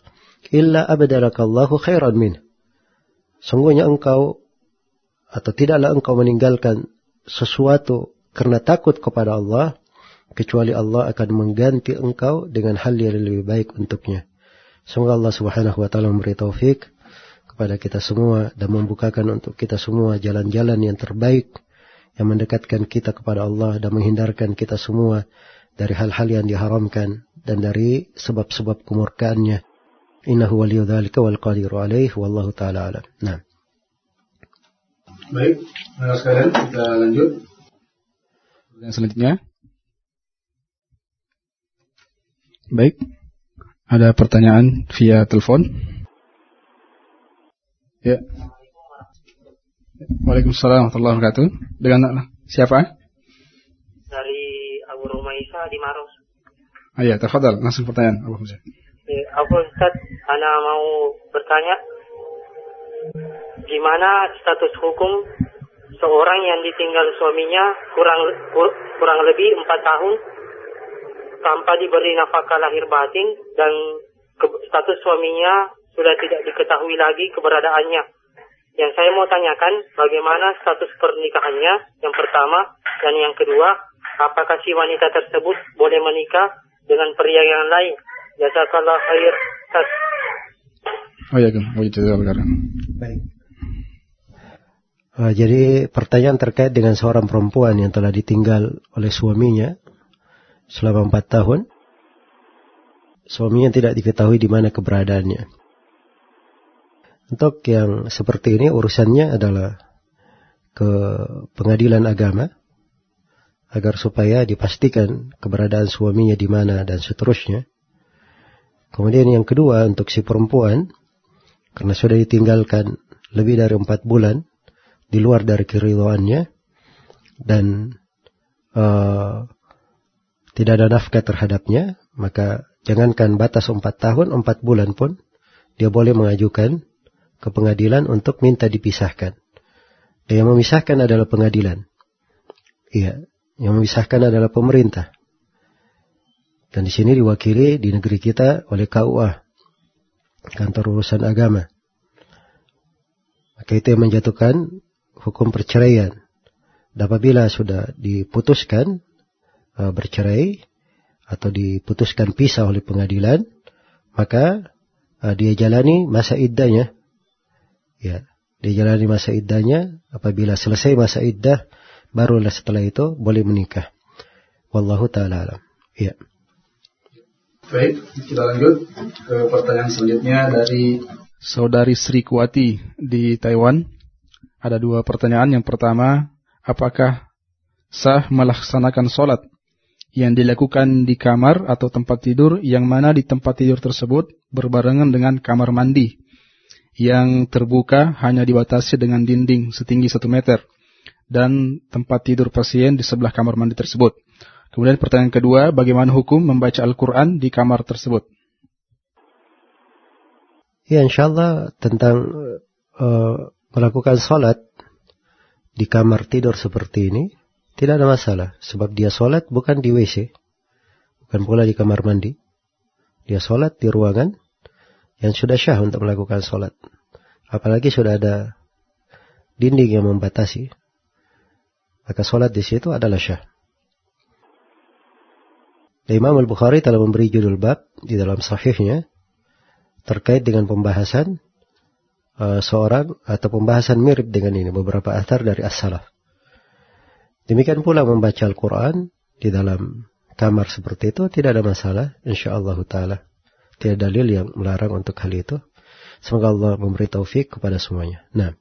B: illa abdalakallahu khairan min." Sungguhnya engkau atau tidaklah engkau meninggalkan sesuatu karena takut kepada Allah kecuali Allah akan mengganti engkau dengan hal yang lebih baik untuknya. Semoga Allah Subhanahu wa taala memberi taufik kepada kita semua dan membukakan untuk kita semua jalan-jalan yang terbaik yang mendekatkan kita kepada Allah dan menghindarkan kita semua dari hal-hal yang diharamkan dan dari sebab-sebab kemurkaannya. Innahu waliyu dzalika wal qadiru alaih wallahu taala alam. Nah.
A: Baik, sekalian kita lanjut. Yang selanjutnya. Baik. Ada pertanyaan via telepon? Ya. Waalaikumsalam warahmatullahi wabarakatuh. Dengan siapa?
D: Dari Abu Rumaisa di Maros.
A: Ah, ya, terfadal. Langsung pertanyaan Abu Hamzah.
D: Eh, Abu Ustaz, Ana mau bertanya gimana status hukum seorang yang ditinggal suaminya kurang kurang lebih empat tahun tanpa diberi nafkah lahir batin dan status suaminya sudah tidak diketahui lagi keberadaannya. Yang saya mau tanyakan bagaimana status pernikahannya yang pertama dan yang kedua apakah si wanita tersebut boleh menikah dengan pria yang lain? Jazakallah khair.
A: Oh ya, kan. Oh,
B: Baik. Uh, jadi pertanyaan terkait dengan seorang perempuan yang telah ditinggal oleh suaminya selama empat tahun. Suaminya tidak diketahui di mana keberadaannya. Untuk yang seperti ini urusannya adalah ke pengadilan agama agar supaya dipastikan keberadaan suaminya di mana dan seterusnya. Kemudian yang kedua untuk si perempuan karena sudah ditinggalkan lebih dari empat bulan di luar dari keridhoannya dan uh, tidak ada nafkah terhadapnya, maka jangankan batas empat tahun, empat bulan pun dia boleh mengajukan ke pengadilan untuk minta dipisahkan. Dan yang memisahkan adalah pengadilan. Iya, yang memisahkan adalah pemerintah. Dan di sini diwakili di negeri kita oleh KUA, kantor urusan agama. Maka itu yang menjatuhkan hukum perceraian. Dan apabila sudah diputuskan, bercerai atau diputuskan pisah oleh pengadilan, maka uh, dia jalani masa iddahnya. Ya, dia jalani masa iddahnya. Apabila selesai masa iddah, barulah setelah itu boleh menikah. Wallahu taala alam. Ya.
A: Baik, kita lanjut ke pertanyaan selanjutnya dari saudari Sri Kuati di Taiwan. Ada dua pertanyaan. Yang pertama, apakah sah melaksanakan sholat yang dilakukan di kamar atau tempat tidur yang mana di tempat tidur tersebut berbarengan dengan kamar mandi yang terbuka hanya dibatasi dengan dinding setinggi satu meter dan tempat tidur pasien di sebelah kamar mandi tersebut. Kemudian pertanyaan kedua, bagaimana hukum membaca Al-Quran di kamar tersebut?
B: Ya insya Allah tentang uh, melakukan salat di kamar tidur seperti ini tidak ada masalah. Sebab dia sholat bukan di WC. Bukan pula di kamar mandi. Dia sholat di ruangan yang sudah syah untuk melakukan sholat. Apalagi sudah ada dinding yang membatasi. Maka sholat di situ adalah syah. Imam Al-Bukhari telah memberi judul bab di dalam sahihnya terkait dengan pembahasan uh, seorang atau pembahasan mirip dengan ini beberapa athar dari as-salaf. Demikian pula membaca Al-Quran di dalam kamar seperti itu tidak ada masalah insyaallah taala. Tidak dalil yang melarang untuk hal itu. Semoga Allah memberi taufik kepada semuanya. Nah.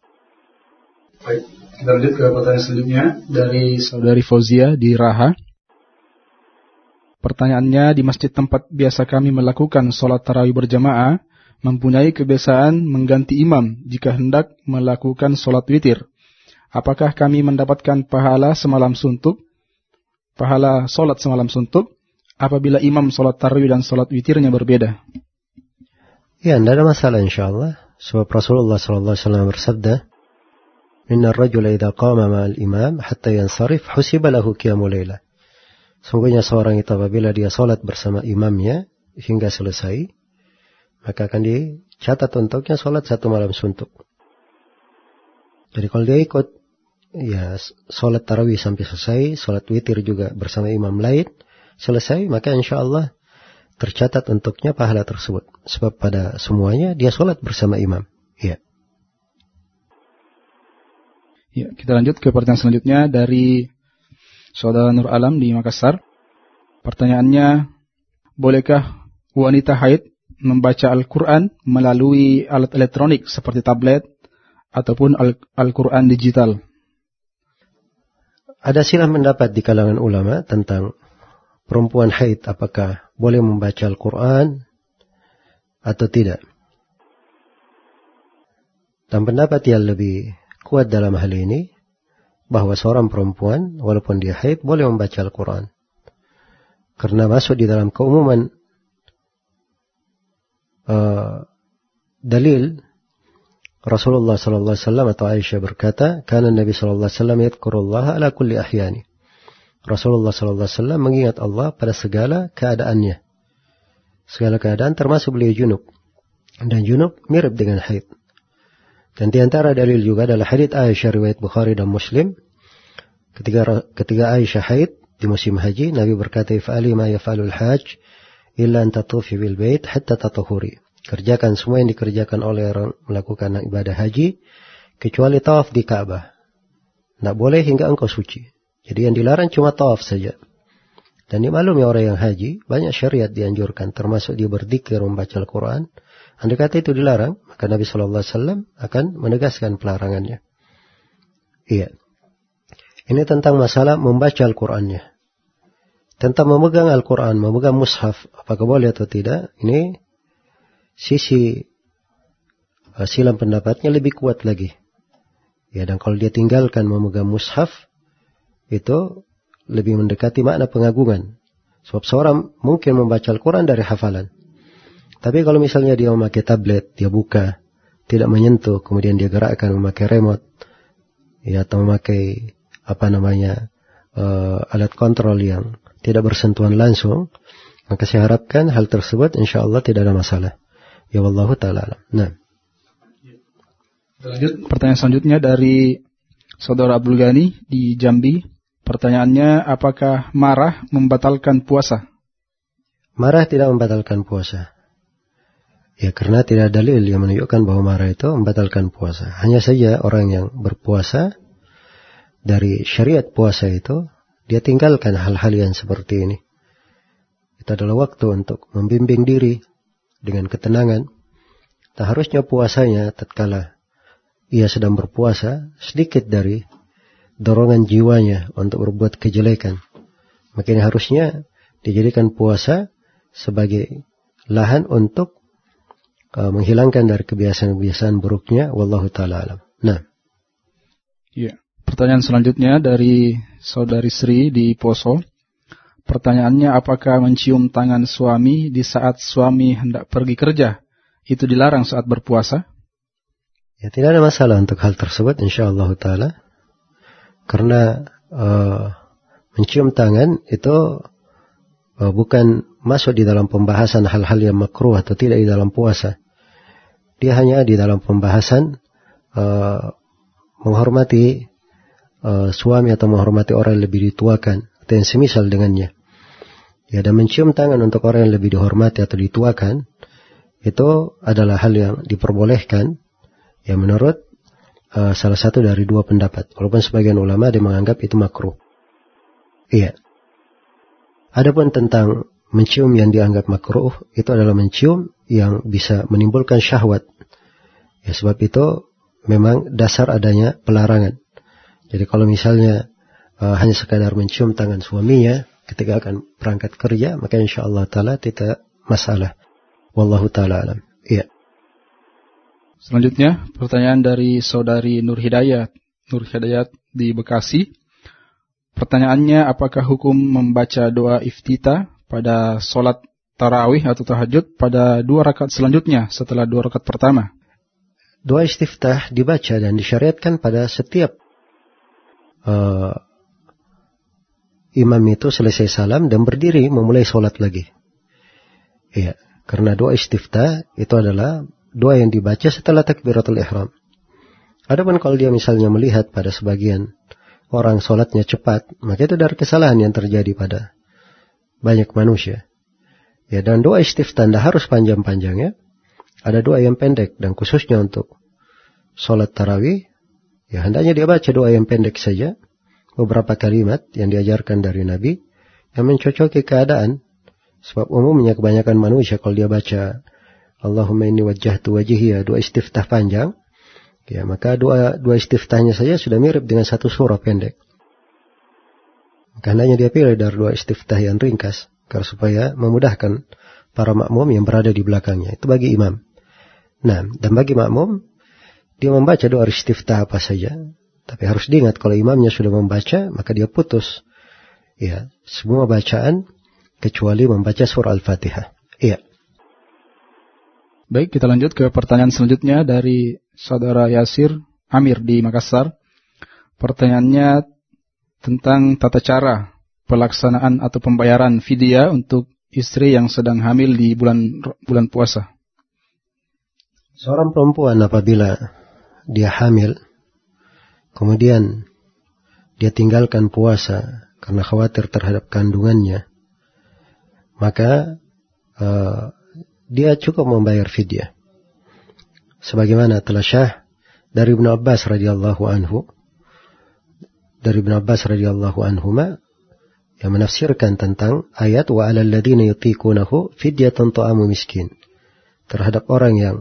A: Baik, kita lanjut ke pertanyaan selanjutnya dari saudari Fauzia di Raha. Pertanyaannya di masjid tempat biasa kami melakukan sholat tarawih berjamaah mempunyai kebiasaan mengganti imam jika hendak melakukan sholat witir. Apakah kami mendapatkan pahala semalam suntuk pahala solat semalam suntuk apabila imam solat tarawih dan solat witirnya berbeda?
B: Ya, tidak ada masalah insyaAllah. Sebab Rasulullah SAW bersabda, Inna rajula idha qama ma'al imam hatta yansarif husiba lahu qiyamu layla. Sungguhnya seorang itu apabila dia solat bersama imamnya hingga selesai, maka akan dicatat untuknya solat satu malam suntuk. Jadi kalau dia ikut ya sholat tarawih sampai selesai, sholat witir juga bersama imam lain selesai, maka insya Allah tercatat untuknya pahala tersebut. Sebab pada semuanya dia sholat bersama imam. Ya.
A: Ya, kita lanjut ke pertanyaan selanjutnya dari Saudara Nur Alam di Makassar. Pertanyaannya, bolehkah wanita haid membaca Al-Quran melalui alat elektronik seperti tablet ataupun Al-Quran digital?
B: Ada silah pendapat di kalangan ulama tentang perempuan haid apakah boleh membaca Al-Quran atau tidak. Dan pendapat yang lebih kuat dalam hal ini bahwa seorang perempuan walaupun dia haid boleh membaca Al-Quran. Karena masuk di dalam keumuman uh, dalil Rasulullah sallallahu alaihi wasallam atau Aisyah berkata, "Kana Nabi sallallahu alaihi wasallam yadhkurullah ala kulli ahyani." Rasulullah sallallahu alaihi wasallam mengingat Allah pada segala keadaannya. Segala keadaan termasuk beliau junub. Dan junub mirip dengan haid. Dan di antara dalil juga adalah hadits Aisyah riwayat Bukhari dan Muslim. Ketika ketika Aisyah haid di musim haji, Nabi berkata, "If'ali ma yaf'alul hajj illa an tatufi bil bait hatta tatahuri." Kerjakan semua yang dikerjakan oleh orang melakukan ibadah haji, kecuali tawaf di Ka'bah. Tidak boleh hingga engkau suci. Jadi yang dilarang cuma tawaf saja. Dan dimaklumi ya orang yang haji, banyak syariat dianjurkan, termasuk dia berzikir membaca Al-Quran. Andai kata itu dilarang, maka Nabi SAW akan menegaskan pelarangannya. Iya. Ini tentang masalah membaca Al-Qurannya. Tentang memegang Al-Quran, memegang mushaf, apakah boleh atau tidak, ini sisi uh, silam pendapatnya lebih kuat lagi. Ya, dan kalau dia tinggalkan memegang mushaf, itu lebih mendekati makna pengagungan. Sebab seorang mungkin membaca Al-Quran dari hafalan. Tapi kalau misalnya dia memakai tablet, dia buka, tidak menyentuh, kemudian dia gerakkan memakai remote, ya atau memakai apa namanya uh, alat kontrol yang tidak bersentuhan langsung, maka saya harapkan hal tersebut insya Allah tidak ada masalah. Ya Allah taala. Nah.
A: Lanjut pertanyaan selanjutnya dari Saudara Abdul Ghani di Jambi. Pertanyaannya, apakah marah membatalkan puasa?
B: Marah tidak membatalkan puasa. Ya karena tidak ada dalil yang menunjukkan bahwa marah itu membatalkan puasa. Hanya saja orang yang berpuasa dari syariat puasa itu dia tinggalkan hal-hal yang seperti ini. Itu adalah waktu untuk membimbing diri dengan ketenangan. Tak harusnya puasanya tatkala ia sedang berpuasa sedikit dari dorongan jiwanya untuk berbuat kejelekan. Makanya harusnya dijadikan puasa sebagai lahan untuk uh, menghilangkan dari kebiasaan-kebiasaan buruknya. Wallahu taala alam. Nah.
A: Ya. Pertanyaan selanjutnya dari saudari Sri di Poso. Pertanyaannya apakah mencium tangan suami di saat suami hendak pergi kerja itu dilarang saat berpuasa?
B: Ya tidak ada masalah untuk hal tersebut insyaallah taala. Karena uh, mencium tangan itu uh, bukan masuk di dalam pembahasan hal-hal yang makruh atau tidak di dalam puasa. dia hanya di dalam pembahasan uh, menghormati uh, suami atau menghormati orang yang lebih dituakan atau yang semisal dengannya. Ya, dan mencium tangan untuk orang yang lebih dihormati atau dituakan itu adalah hal yang diperbolehkan ya menurut uh, salah satu dari dua pendapat. Walaupun sebagian ulama ada menganggap itu makruh. Iya. Adapun tentang mencium yang dianggap makruh itu adalah mencium yang bisa menimbulkan syahwat. Ya sebab itu memang dasar adanya pelarangan. Jadi kalau misalnya uh, hanya sekadar mencium tangan suaminya ketika akan berangkat kerja, maka insya Allah Ta'ala tidak masalah. Wallahu Ta'ala alam. Iya.
A: Selanjutnya, pertanyaan dari saudari Nur Hidayat. Nur Hidayat di Bekasi. Pertanyaannya, apakah hukum membaca doa iftita pada sholat tarawih atau tahajud pada dua rakaat selanjutnya setelah dua rakaat pertama?
B: Doa istiftah dibaca dan disyariatkan pada setiap uh, imam itu selesai salam dan berdiri memulai sholat lagi. Iya, karena doa istiftah itu adalah doa yang dibaca setelah takbiratul ihram. Adapun kalau dia misalnya melihat pada sebagian orang sholatnya cepat, maka itu dari kesalahan yang terjadi pada banyak manusia. Ya, dan doa istiftah tidak harus panjang-panjang ya. Ada doa yang pendek dan khususnya untuk sholat tarawih, ya hendaknya dia baca doa yang pendek saja beberapa kalimat yang diajarkan dari Nabi yang mencocoki keadaan. Sebab umumnya kebanyakan manusia kalau dia baca Allahumma inni wajjahtu wajhi ya doa istiftah panjang, ya maka doa doa istiftahnya saja sudah mirip dengan satu surah pendek. Karena dia pilih dari doa istiftah yang ringkas agar supaya memudahkan para makmum yang berada di belakangnya. Itu bagi imam. Nah, dan bagi makmum dia membaca doa istiftah apa saja tapi harus diingat kalau imamnya sudah membaca, maka dia putus. Ya, semua bacaan kecuali membaca surah Al-Fatihah. Iya.
A: Baik, kita lanjut ke pertanyaan selanjutnya dari saudara Yasir Amir di Makassar. Pertanyaannya tentang tata cara pelaksanaan atau pembayaran fidyah untuk istri yang sedang hamil di bulan bulan puasa.
B: Seorang perempuan apabila dia hamil Kemudian dia tinggalkan puasa karena khawatir terhadap kandungannya. Maka uh, dia cukup membayar fidyah. Sebagaimana telah syah dari Ibn Abbas radhiyallahu anhu dari Ibn Abbas radhiyallahu anhu yang menafsirkan tentang ayat wa 'alal ladzina yutiqunahu fidyatun ta'amu miskin terhadap orang yang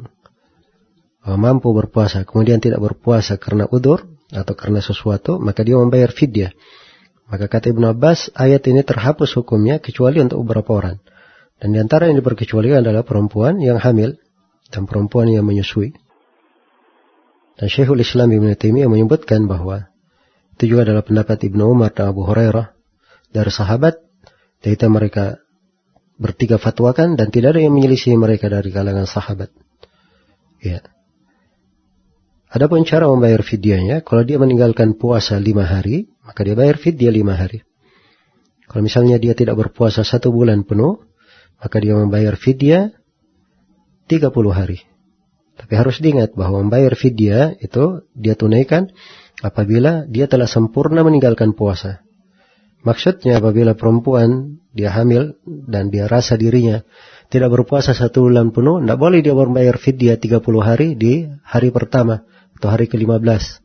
B: uh, mampu berpuasa kemudian tidak berpuasa karena udur atau karena sesuatu, maka dia membayar fidyah. Maka kata Ibnu Abbas, ayat ini terhapus hukumnya kecuali untuk beberapa orang. Dan di antara yang diperkecualikan adalah perempuan yang hamil dan perempuan yang menyusui. Dan Syekhul Islam Ibn Taimiyah menyebutkan bahwa itu juga adalah pendapat Ibnu Umar dan Abu Hurairah dari sahabat, yaitu mereka bertiga fatwakan dan tidak ada yang menyelisih mereka dari kalangan sahabat. Ya. Adapun cara membayar fidyahnya, kalau dia meninggalkan puasa lima hari, maka dia bayar fidyah lima hari. Kalau misalnya dia tidak berpuasa satu bulan penuh, maka dia membayar fidyah tiga puluh hari. Tapi harus diingat bahwa membayar fidyah itu dia tunaikan apabila dia telah sempurna meninggalkan puasa. Maksudnya apabila perempuan dia hamil dan dia rasa dirinya tidak berpuasa satu bulan penuh, tidak boleh dia membayar fidyah 30 hari di hari pertama atau hari ke-15.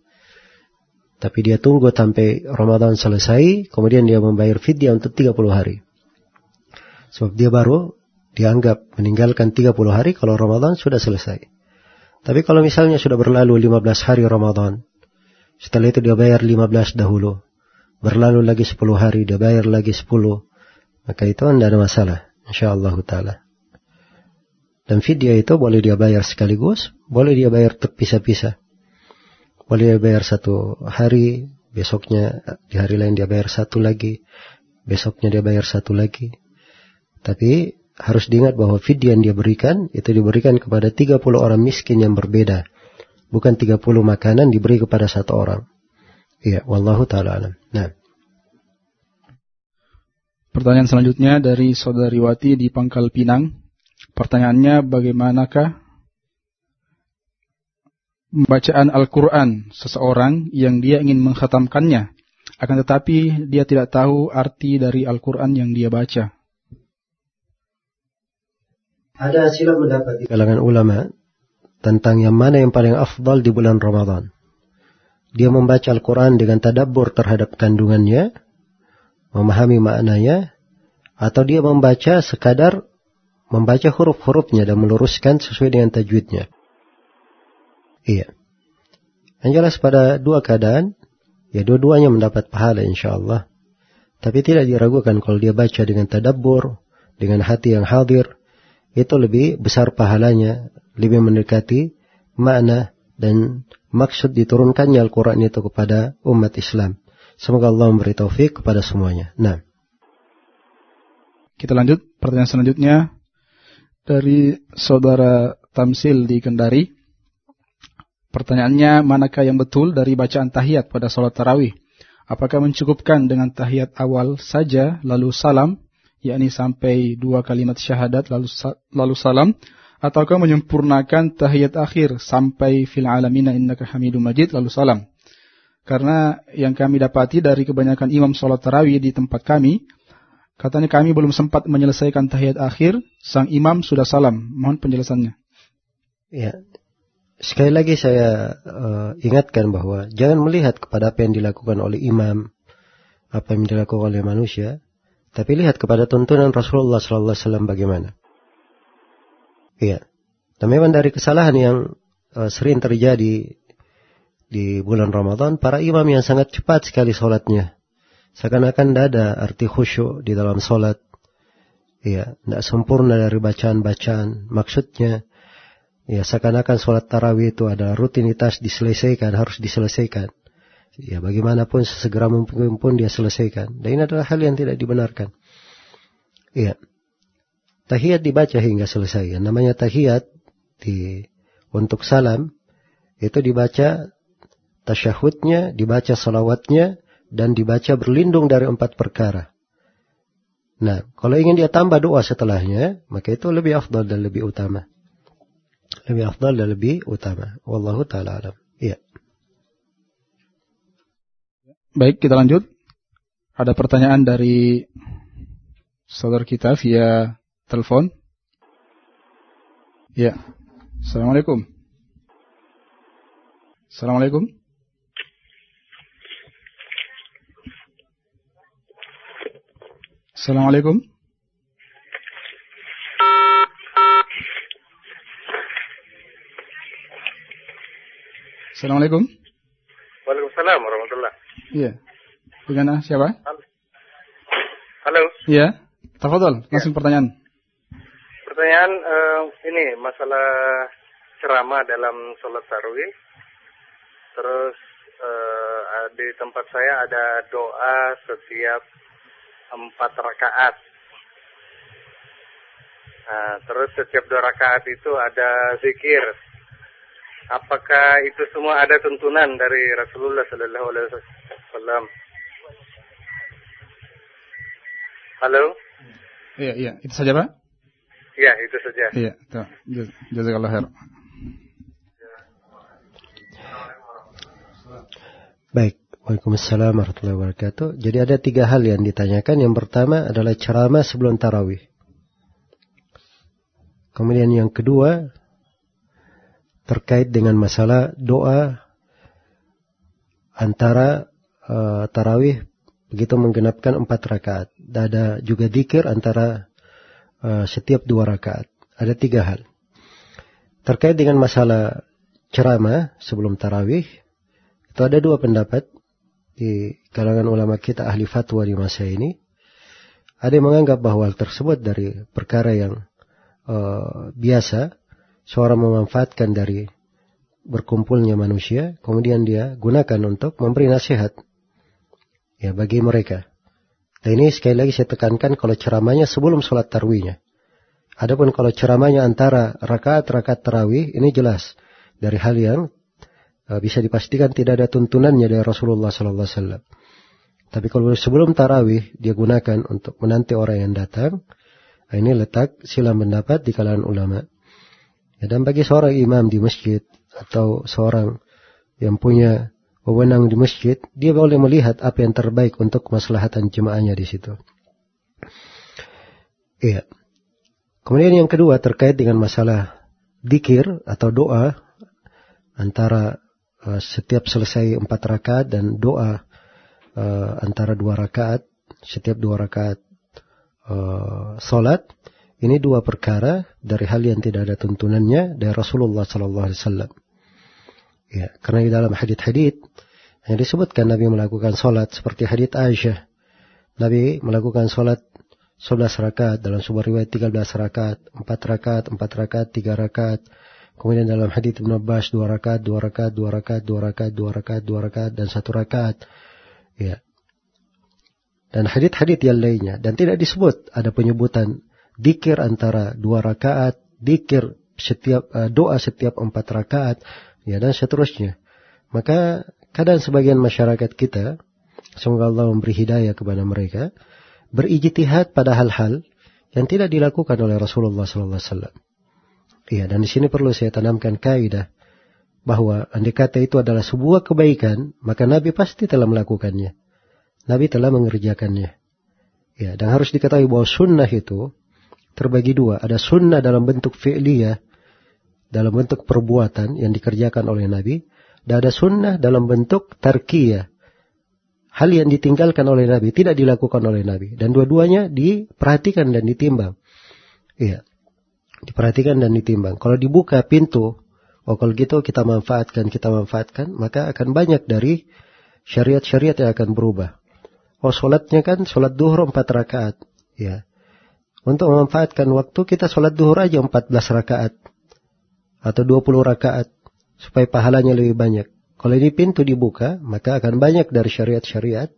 B: Tapi dia tunggu sampai Ramadan selesai, kemudian dia membayar fidyah untuk 30 hari. Sebab dia baru dianggap meninggalkan 30 hari kalau Ramadan sudah selesai. Tapi kalau misalnya sudah berlalu 15 hari Ramadan, setelah itu dia bayar 15 dahulu. Berlalu lagi 10 hari, dia bayar lagi 10. Maka itu tidak ada masalah. InsyaAllah ta'ala. Dan fidyah itu boleh dia bayar sekaligus, boleh dia bayar terpisah-pisah. Boleh bayar satu hari, besoknya di hari lain dia bayar satu lagi, besoknya dia bayar satu lagi. Tapi harus diingat bahwa fidyah yang dia berikan itu diberikan kepada 30 orang miskin yang berbeda. Bukan 30 makanan diberi kepada satu orang. Iya, wallahu taala alam. Nah.
A: Pertanyaan selanjutnya dari saudari Wati di Pangkal Pinang. Pertanyaannya bagaimanakah bacaan Al-Quran seseorang yang dia ingin menghatamkannya, akan tetapi dia tidak tahu arti dari Al-Quran yang dia baca.
B: Ada silap mendapat di kalangan ulama tentang yang mana yang paling afdal di bulan Ramadan. Dia membaca Al-Quran dengan tadabbur terhadap kandungannya, memahami maknanya, atau dia membaca sekadar membaca huruf-hurufnya dan meluruskan sesuai dengan tajwidnya. Iya. Yang jelas pada dua keadaan, ya dua-duanya mendapat pahala insya Allah. Tapi tidak diragukan kalau dia baca dengan tadabbur, dengan hati yang hadir, itu lebih besar pahalanya, lebih mendekati makna dan maksud diturunkannya Al-Quran itu kepada umat Islam. Semoga Allah memberi taufik kepada semuanya. Nah.
A: Kita lanjut pertanyaan selanjutnya dari saudara Tamsil di Kendari. Pertanyaannya, manakah yang betul dari bacaan tahiyat pada sholat tarawih? Apakah mencukupkan dengan tahiyat awal saja lalu salam yakni sampai dua kalimat syahadat lalu lalu salam? Ataukah menyempurnakan tahiyat akhir sampai fil alamina innaka hamidum majid lalu salam? Karena yang kami dapati dari kebanyakan imam sholat tarawih di tempat kami katanya kami belum sempat menyelesaikan tahiyat akhir sang imam sudah salam. Mohon penjelasannya.
B: Ya sekali lagi saya uh, ingatkan bahwa jangan melihat kepada apa yang dilakukan oleh imam apa yang dilakukan oleh manusia tapi lihat kepada tuntunan Rasulullah Sallallahu Alaihi Wasallam bagaimana. Iya. Dan memang dari kesalahan yang uh, sering terjadi di bulan Ramadan, para imam yang sangat cepat sekali sholatnya. Seakan-akan tidak ada arti khusyuk di dalam sholat. Iya, tidak sempurna dari bacaan-bacaan. Maksudnya, ya seakan-akan sholat tarawih itu ada rutinitas diselesaikan, harus diselesaikan. Ya bagaimanapun sesegera mungkin pun dia selesaikan. Dan ini adalah hal yang tidak dibenarkan. Iya. Tahiyat dibaca hingga selesai. Yang namanya tahiyat di untuk salam itu dibaca tasyahudnya, dibaca salawatnya, dan dibaca berlindung dari empat perkara. Nah, kalau ingin dia tambah doa setelahnya, maka itu lebih afdal dan lebih utama. Lebih afdal dan lebih utama. Wallahu ta'ala alam. Iya.
A: Baik, kita lanjut. Ada pertanyaan dari saudara kita via telepon. Ya. Assalamualaikum. Assalamualaikum. Assalamualaikum. Assalamualaikum.
E: Waalaikumsalam warahmatullahi
A: Iya. Dengan siapa?
E: Halo.
A: Iya. Tafadhol, langsung ya. pertanyaan.
E: Pertanyaan uh, ini masalah ceramah dalam sholat tarawih. Terus uh, di tempat saya ada doa setiap empat rakaat. Nah, terus setiap dua rakaat itu ada zikir. Apakah itu semua ada tuntunan dari Rasulullah Sallallahu Alaihi Wasallam? Halo?
A: Iya, iya. Itu saja, Pak?
E: Iya, itu saja.
A: Iya, jazakallah khair.
B: Baik. Waalaikumsalam warahmatullahi wabarakatuh. Jadi ada tiga hal yang ditanyakan. Yang pertama adalah ceramah sebelum tarawih. Kemudian yang kedua terkait dengan masalah doa antara uh, tarawih begitu menggenapkan empat rakaat. Ada juga dikir antara uh, setiap dua rakaat. Ada tiga hal. Terkait dengan masalah ceramah sebelum tarawih, itu ada dua pendapat di kalangan ulama kita ahli fatwa di masa ini. Ada yang menganggap bahwa hal tersebut dari perkara yang uh, biasa, seorang memanfaatkan dari berkumpulnya manusia, kemudian dia gunakan untuk memberi nasihat ya bagi mereka. Dan ini sekali lagi saya tekankan kalau ceramahnya sebelum sholat tarwihnya. Adapun kalau ceramahnya antara rakaat-rakaat tarawih, ini jelas dari hal yang uh, bisa dipastikan tidak ada tuntunannya dari Rasulullah Sallallahu Alaihi Wasallam. Tapi kalau sebelum tarawih dia gunakan untuk menanti orang yang datang, ini letak silam pendapat di kalangan ulama. Ya, dan bagi seorang imam di masjid atau seorang yang punya wewenang di masjid, dia boleh melihat apa yang terbaik untuk kemaslahatan jemaahnya di situ. Iya. Kemudian yang kedua terkait dengan masalah dikir atau doa antara uh, setiap selesai empat rakaat dan doa uh, antara dua rakaat setiap dua rakaat uh, solat ini dua perkara dari hal yang tidak ada tuntunannya dari Rasulullah Sallallahu Alaihi Wasallam. Ya, karena di dalam hadit-hadit yang disebutkan Nabi melakukan solat seperti hadit Aisyah. Nabi melakukan solat 11 rakaat, dalam sebuah riwayat 13 rakaat, 4 rakaat, 4 rakaat, 3 rakaat. Kemudian dalam hadits Ibn Abbas 2 rakaat, 2 rakaat, 2 rakaat, 2 rakaat, 2 rakaat, 2 rakaat dan 1 rakaat. Ya. Dan hadits-hadits yang lainnya dan tidak disebut ada penyebutan dikir antara 2 rakaat, dikir setiap uh, doa setiap 4 rakaat, ya dan seterusnya. Maka kadang sebagian masyarakat kita semoga Allah memberi hidayah kepada mereka berijtihad pada hal-hal yang tidak dilakukan oleh Rasulullah sallallahu alaihi wasallam. Iya, dan di sini perlu saya tanamkan kaidah bahwa andai kata itu adalah sebuah kebaikan, maka Nabi pasti telah melakukannya. Nabi telah mengerjakannya. Ya, dan harus diketahui bahwa sunnah itu terbagi dua. Ada sunnah dalam bentuk fi'liyah, dalam bentuk perbuatan yang dikerjakan oleh Nabi. Dan ada sunnah dalam bentuk tarkiyah, hal yang ditinggalkan oleh Nabi tidak dilakukan oleh Nabi dan dua-duanya diperhatikan dan ditimbang. Iya. Diperhatikan dan ditimbang. Kalau dibuka pintu, oh kalau gitu kita manfaatkan, kita manfaatkan, maka akan banyak dari syariat-syariat yang akan berubah. Oh sholatnya kan sholat duhur empat rakaat. Ya. Untuk memanfaatkan waktu kita sholat duhur aja 14 rakaat. Atau 20 rakaat. Supaya pahalanya lebih banyak. Kalau ini pintu dibuka, maka akan banyak dari syariat-syariat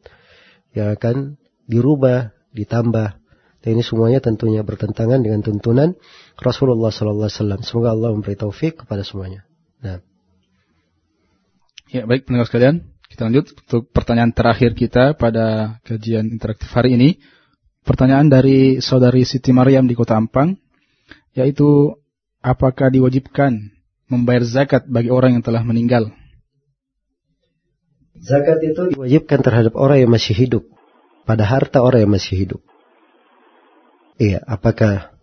B: yang akan dirubah, ditambah. Dan ini semuanya tentunya bertentangan dengan tuntunan Rasulullah Sallallahu Alaihi Wasallam. Semoga Allah memberi taufik kepada semuanya. Nah.
A: Ya baik pendengar sekalian, kita lanjut untuk pertanyaan terakhir kita pada kajian interaktif hari ini. Pertanyaan dari saudari Siti Maryam di Kota Ampang, yaitu apakah diwajibkan membayar zakat bagi orang yang telah meninggal?
B: Zakat itu diwajibkan terhadap orang yang masih hidup. Pada harta orang yang masih hidup. Iya, apakah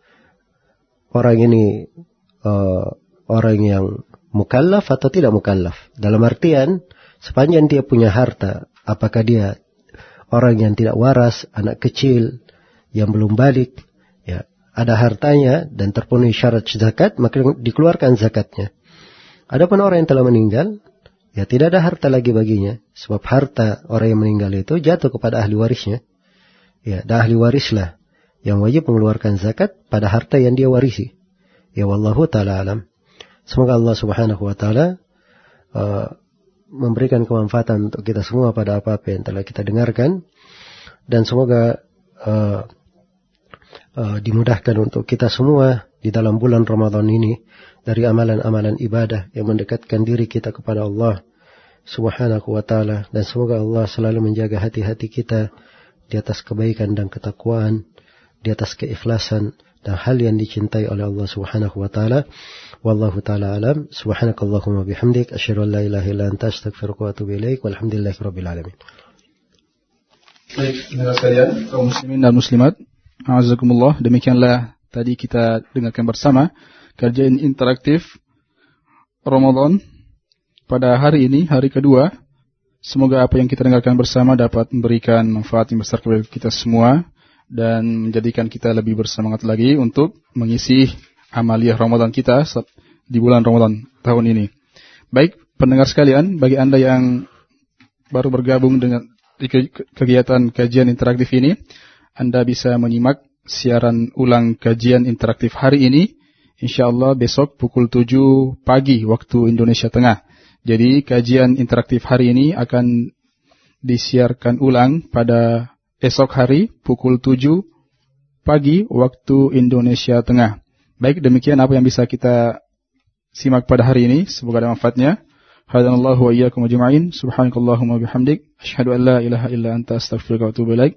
B: orang ini uh, orang yang mukallaf atau tidak mukallaf? Dalam artian, sepanjang dia punya harta, apakah dia orang yang tidak waras, anak kecil, yang belum balik, ya, ada hartanya dan terpenuhi syarat zakat, maka dikeluarkan zakatnya. Adapun orang yang telah meninggal, ya tidak ada harta lagi baginya. Sebab harta orang yang meninggal itu jatuh kepada ahli warisnya. Ya, dan ahli warislah yang wajib mengeluarkan zakat pada harta yang dia warisi. Ya wallahu taala alam. Semoga Allah Subhanahu wa taala uh, memberikan kemanfaatan untuk kita semua pada apa-apa yang telah kita dengarkan dan semoga uh, uh, dimudahkan untuk kita semua di dalam bulan Ramadan ini dari amalan-amalan ibadah yang mendekatkan diri kita kepada Allah Subhanahu wa taala dan semoga Allah selalu menjaga hati-hati kita di atas kebaikan dan ketakwaan, di atas keikhlasan dan hal yang dicintai oleh Allah Subhanahu wa taala. Wallahu taala alam. Subhanakallahumma bihamdik asyhadu an la ilaha illa anta astaghfiruka wa atubu ilaik. Walhamdulillahirabbil alamin.
A: Baik, pendengar sekalian, kaum muslimin dan muslimat, azakumullah. Demikianlah tadi kita dengarkan bersama kajian interaktif Ramadan pada hari ini, hari kedua. Semoga apa yang kita dengarkan bersama dapat memberikan manfaat yang besar kepada kita semua dan menjadikan kita lebih bersemangat lagi untuk mengisi amaliyah Ramadan kita di bulan Ramadan tahun ini. Baik, pendengar sekalian, bagi Anda yang baru bergabung dengan kegiatan kajian interaktif ini, Anda bisa menyimak siaran ulang kajian interaktif hari ini Insya Allah besok pukul 7 pagi waktu Indonesia Tengah. Jadi kajian interaktif hari ini akan disiarkan ulang pada esok hari pukul 7 pagi waktu Indonesia Tengah. Baik, demikian apa yang bisa kita simak pada hari ini. Semoga ada manfaatnya. Hadanallahu wa iyyakum ajma'in. Subhanakallahumma bihamdik. Asyhadu an la ilaha illa anta astaghfiruka wa atubu ilaik.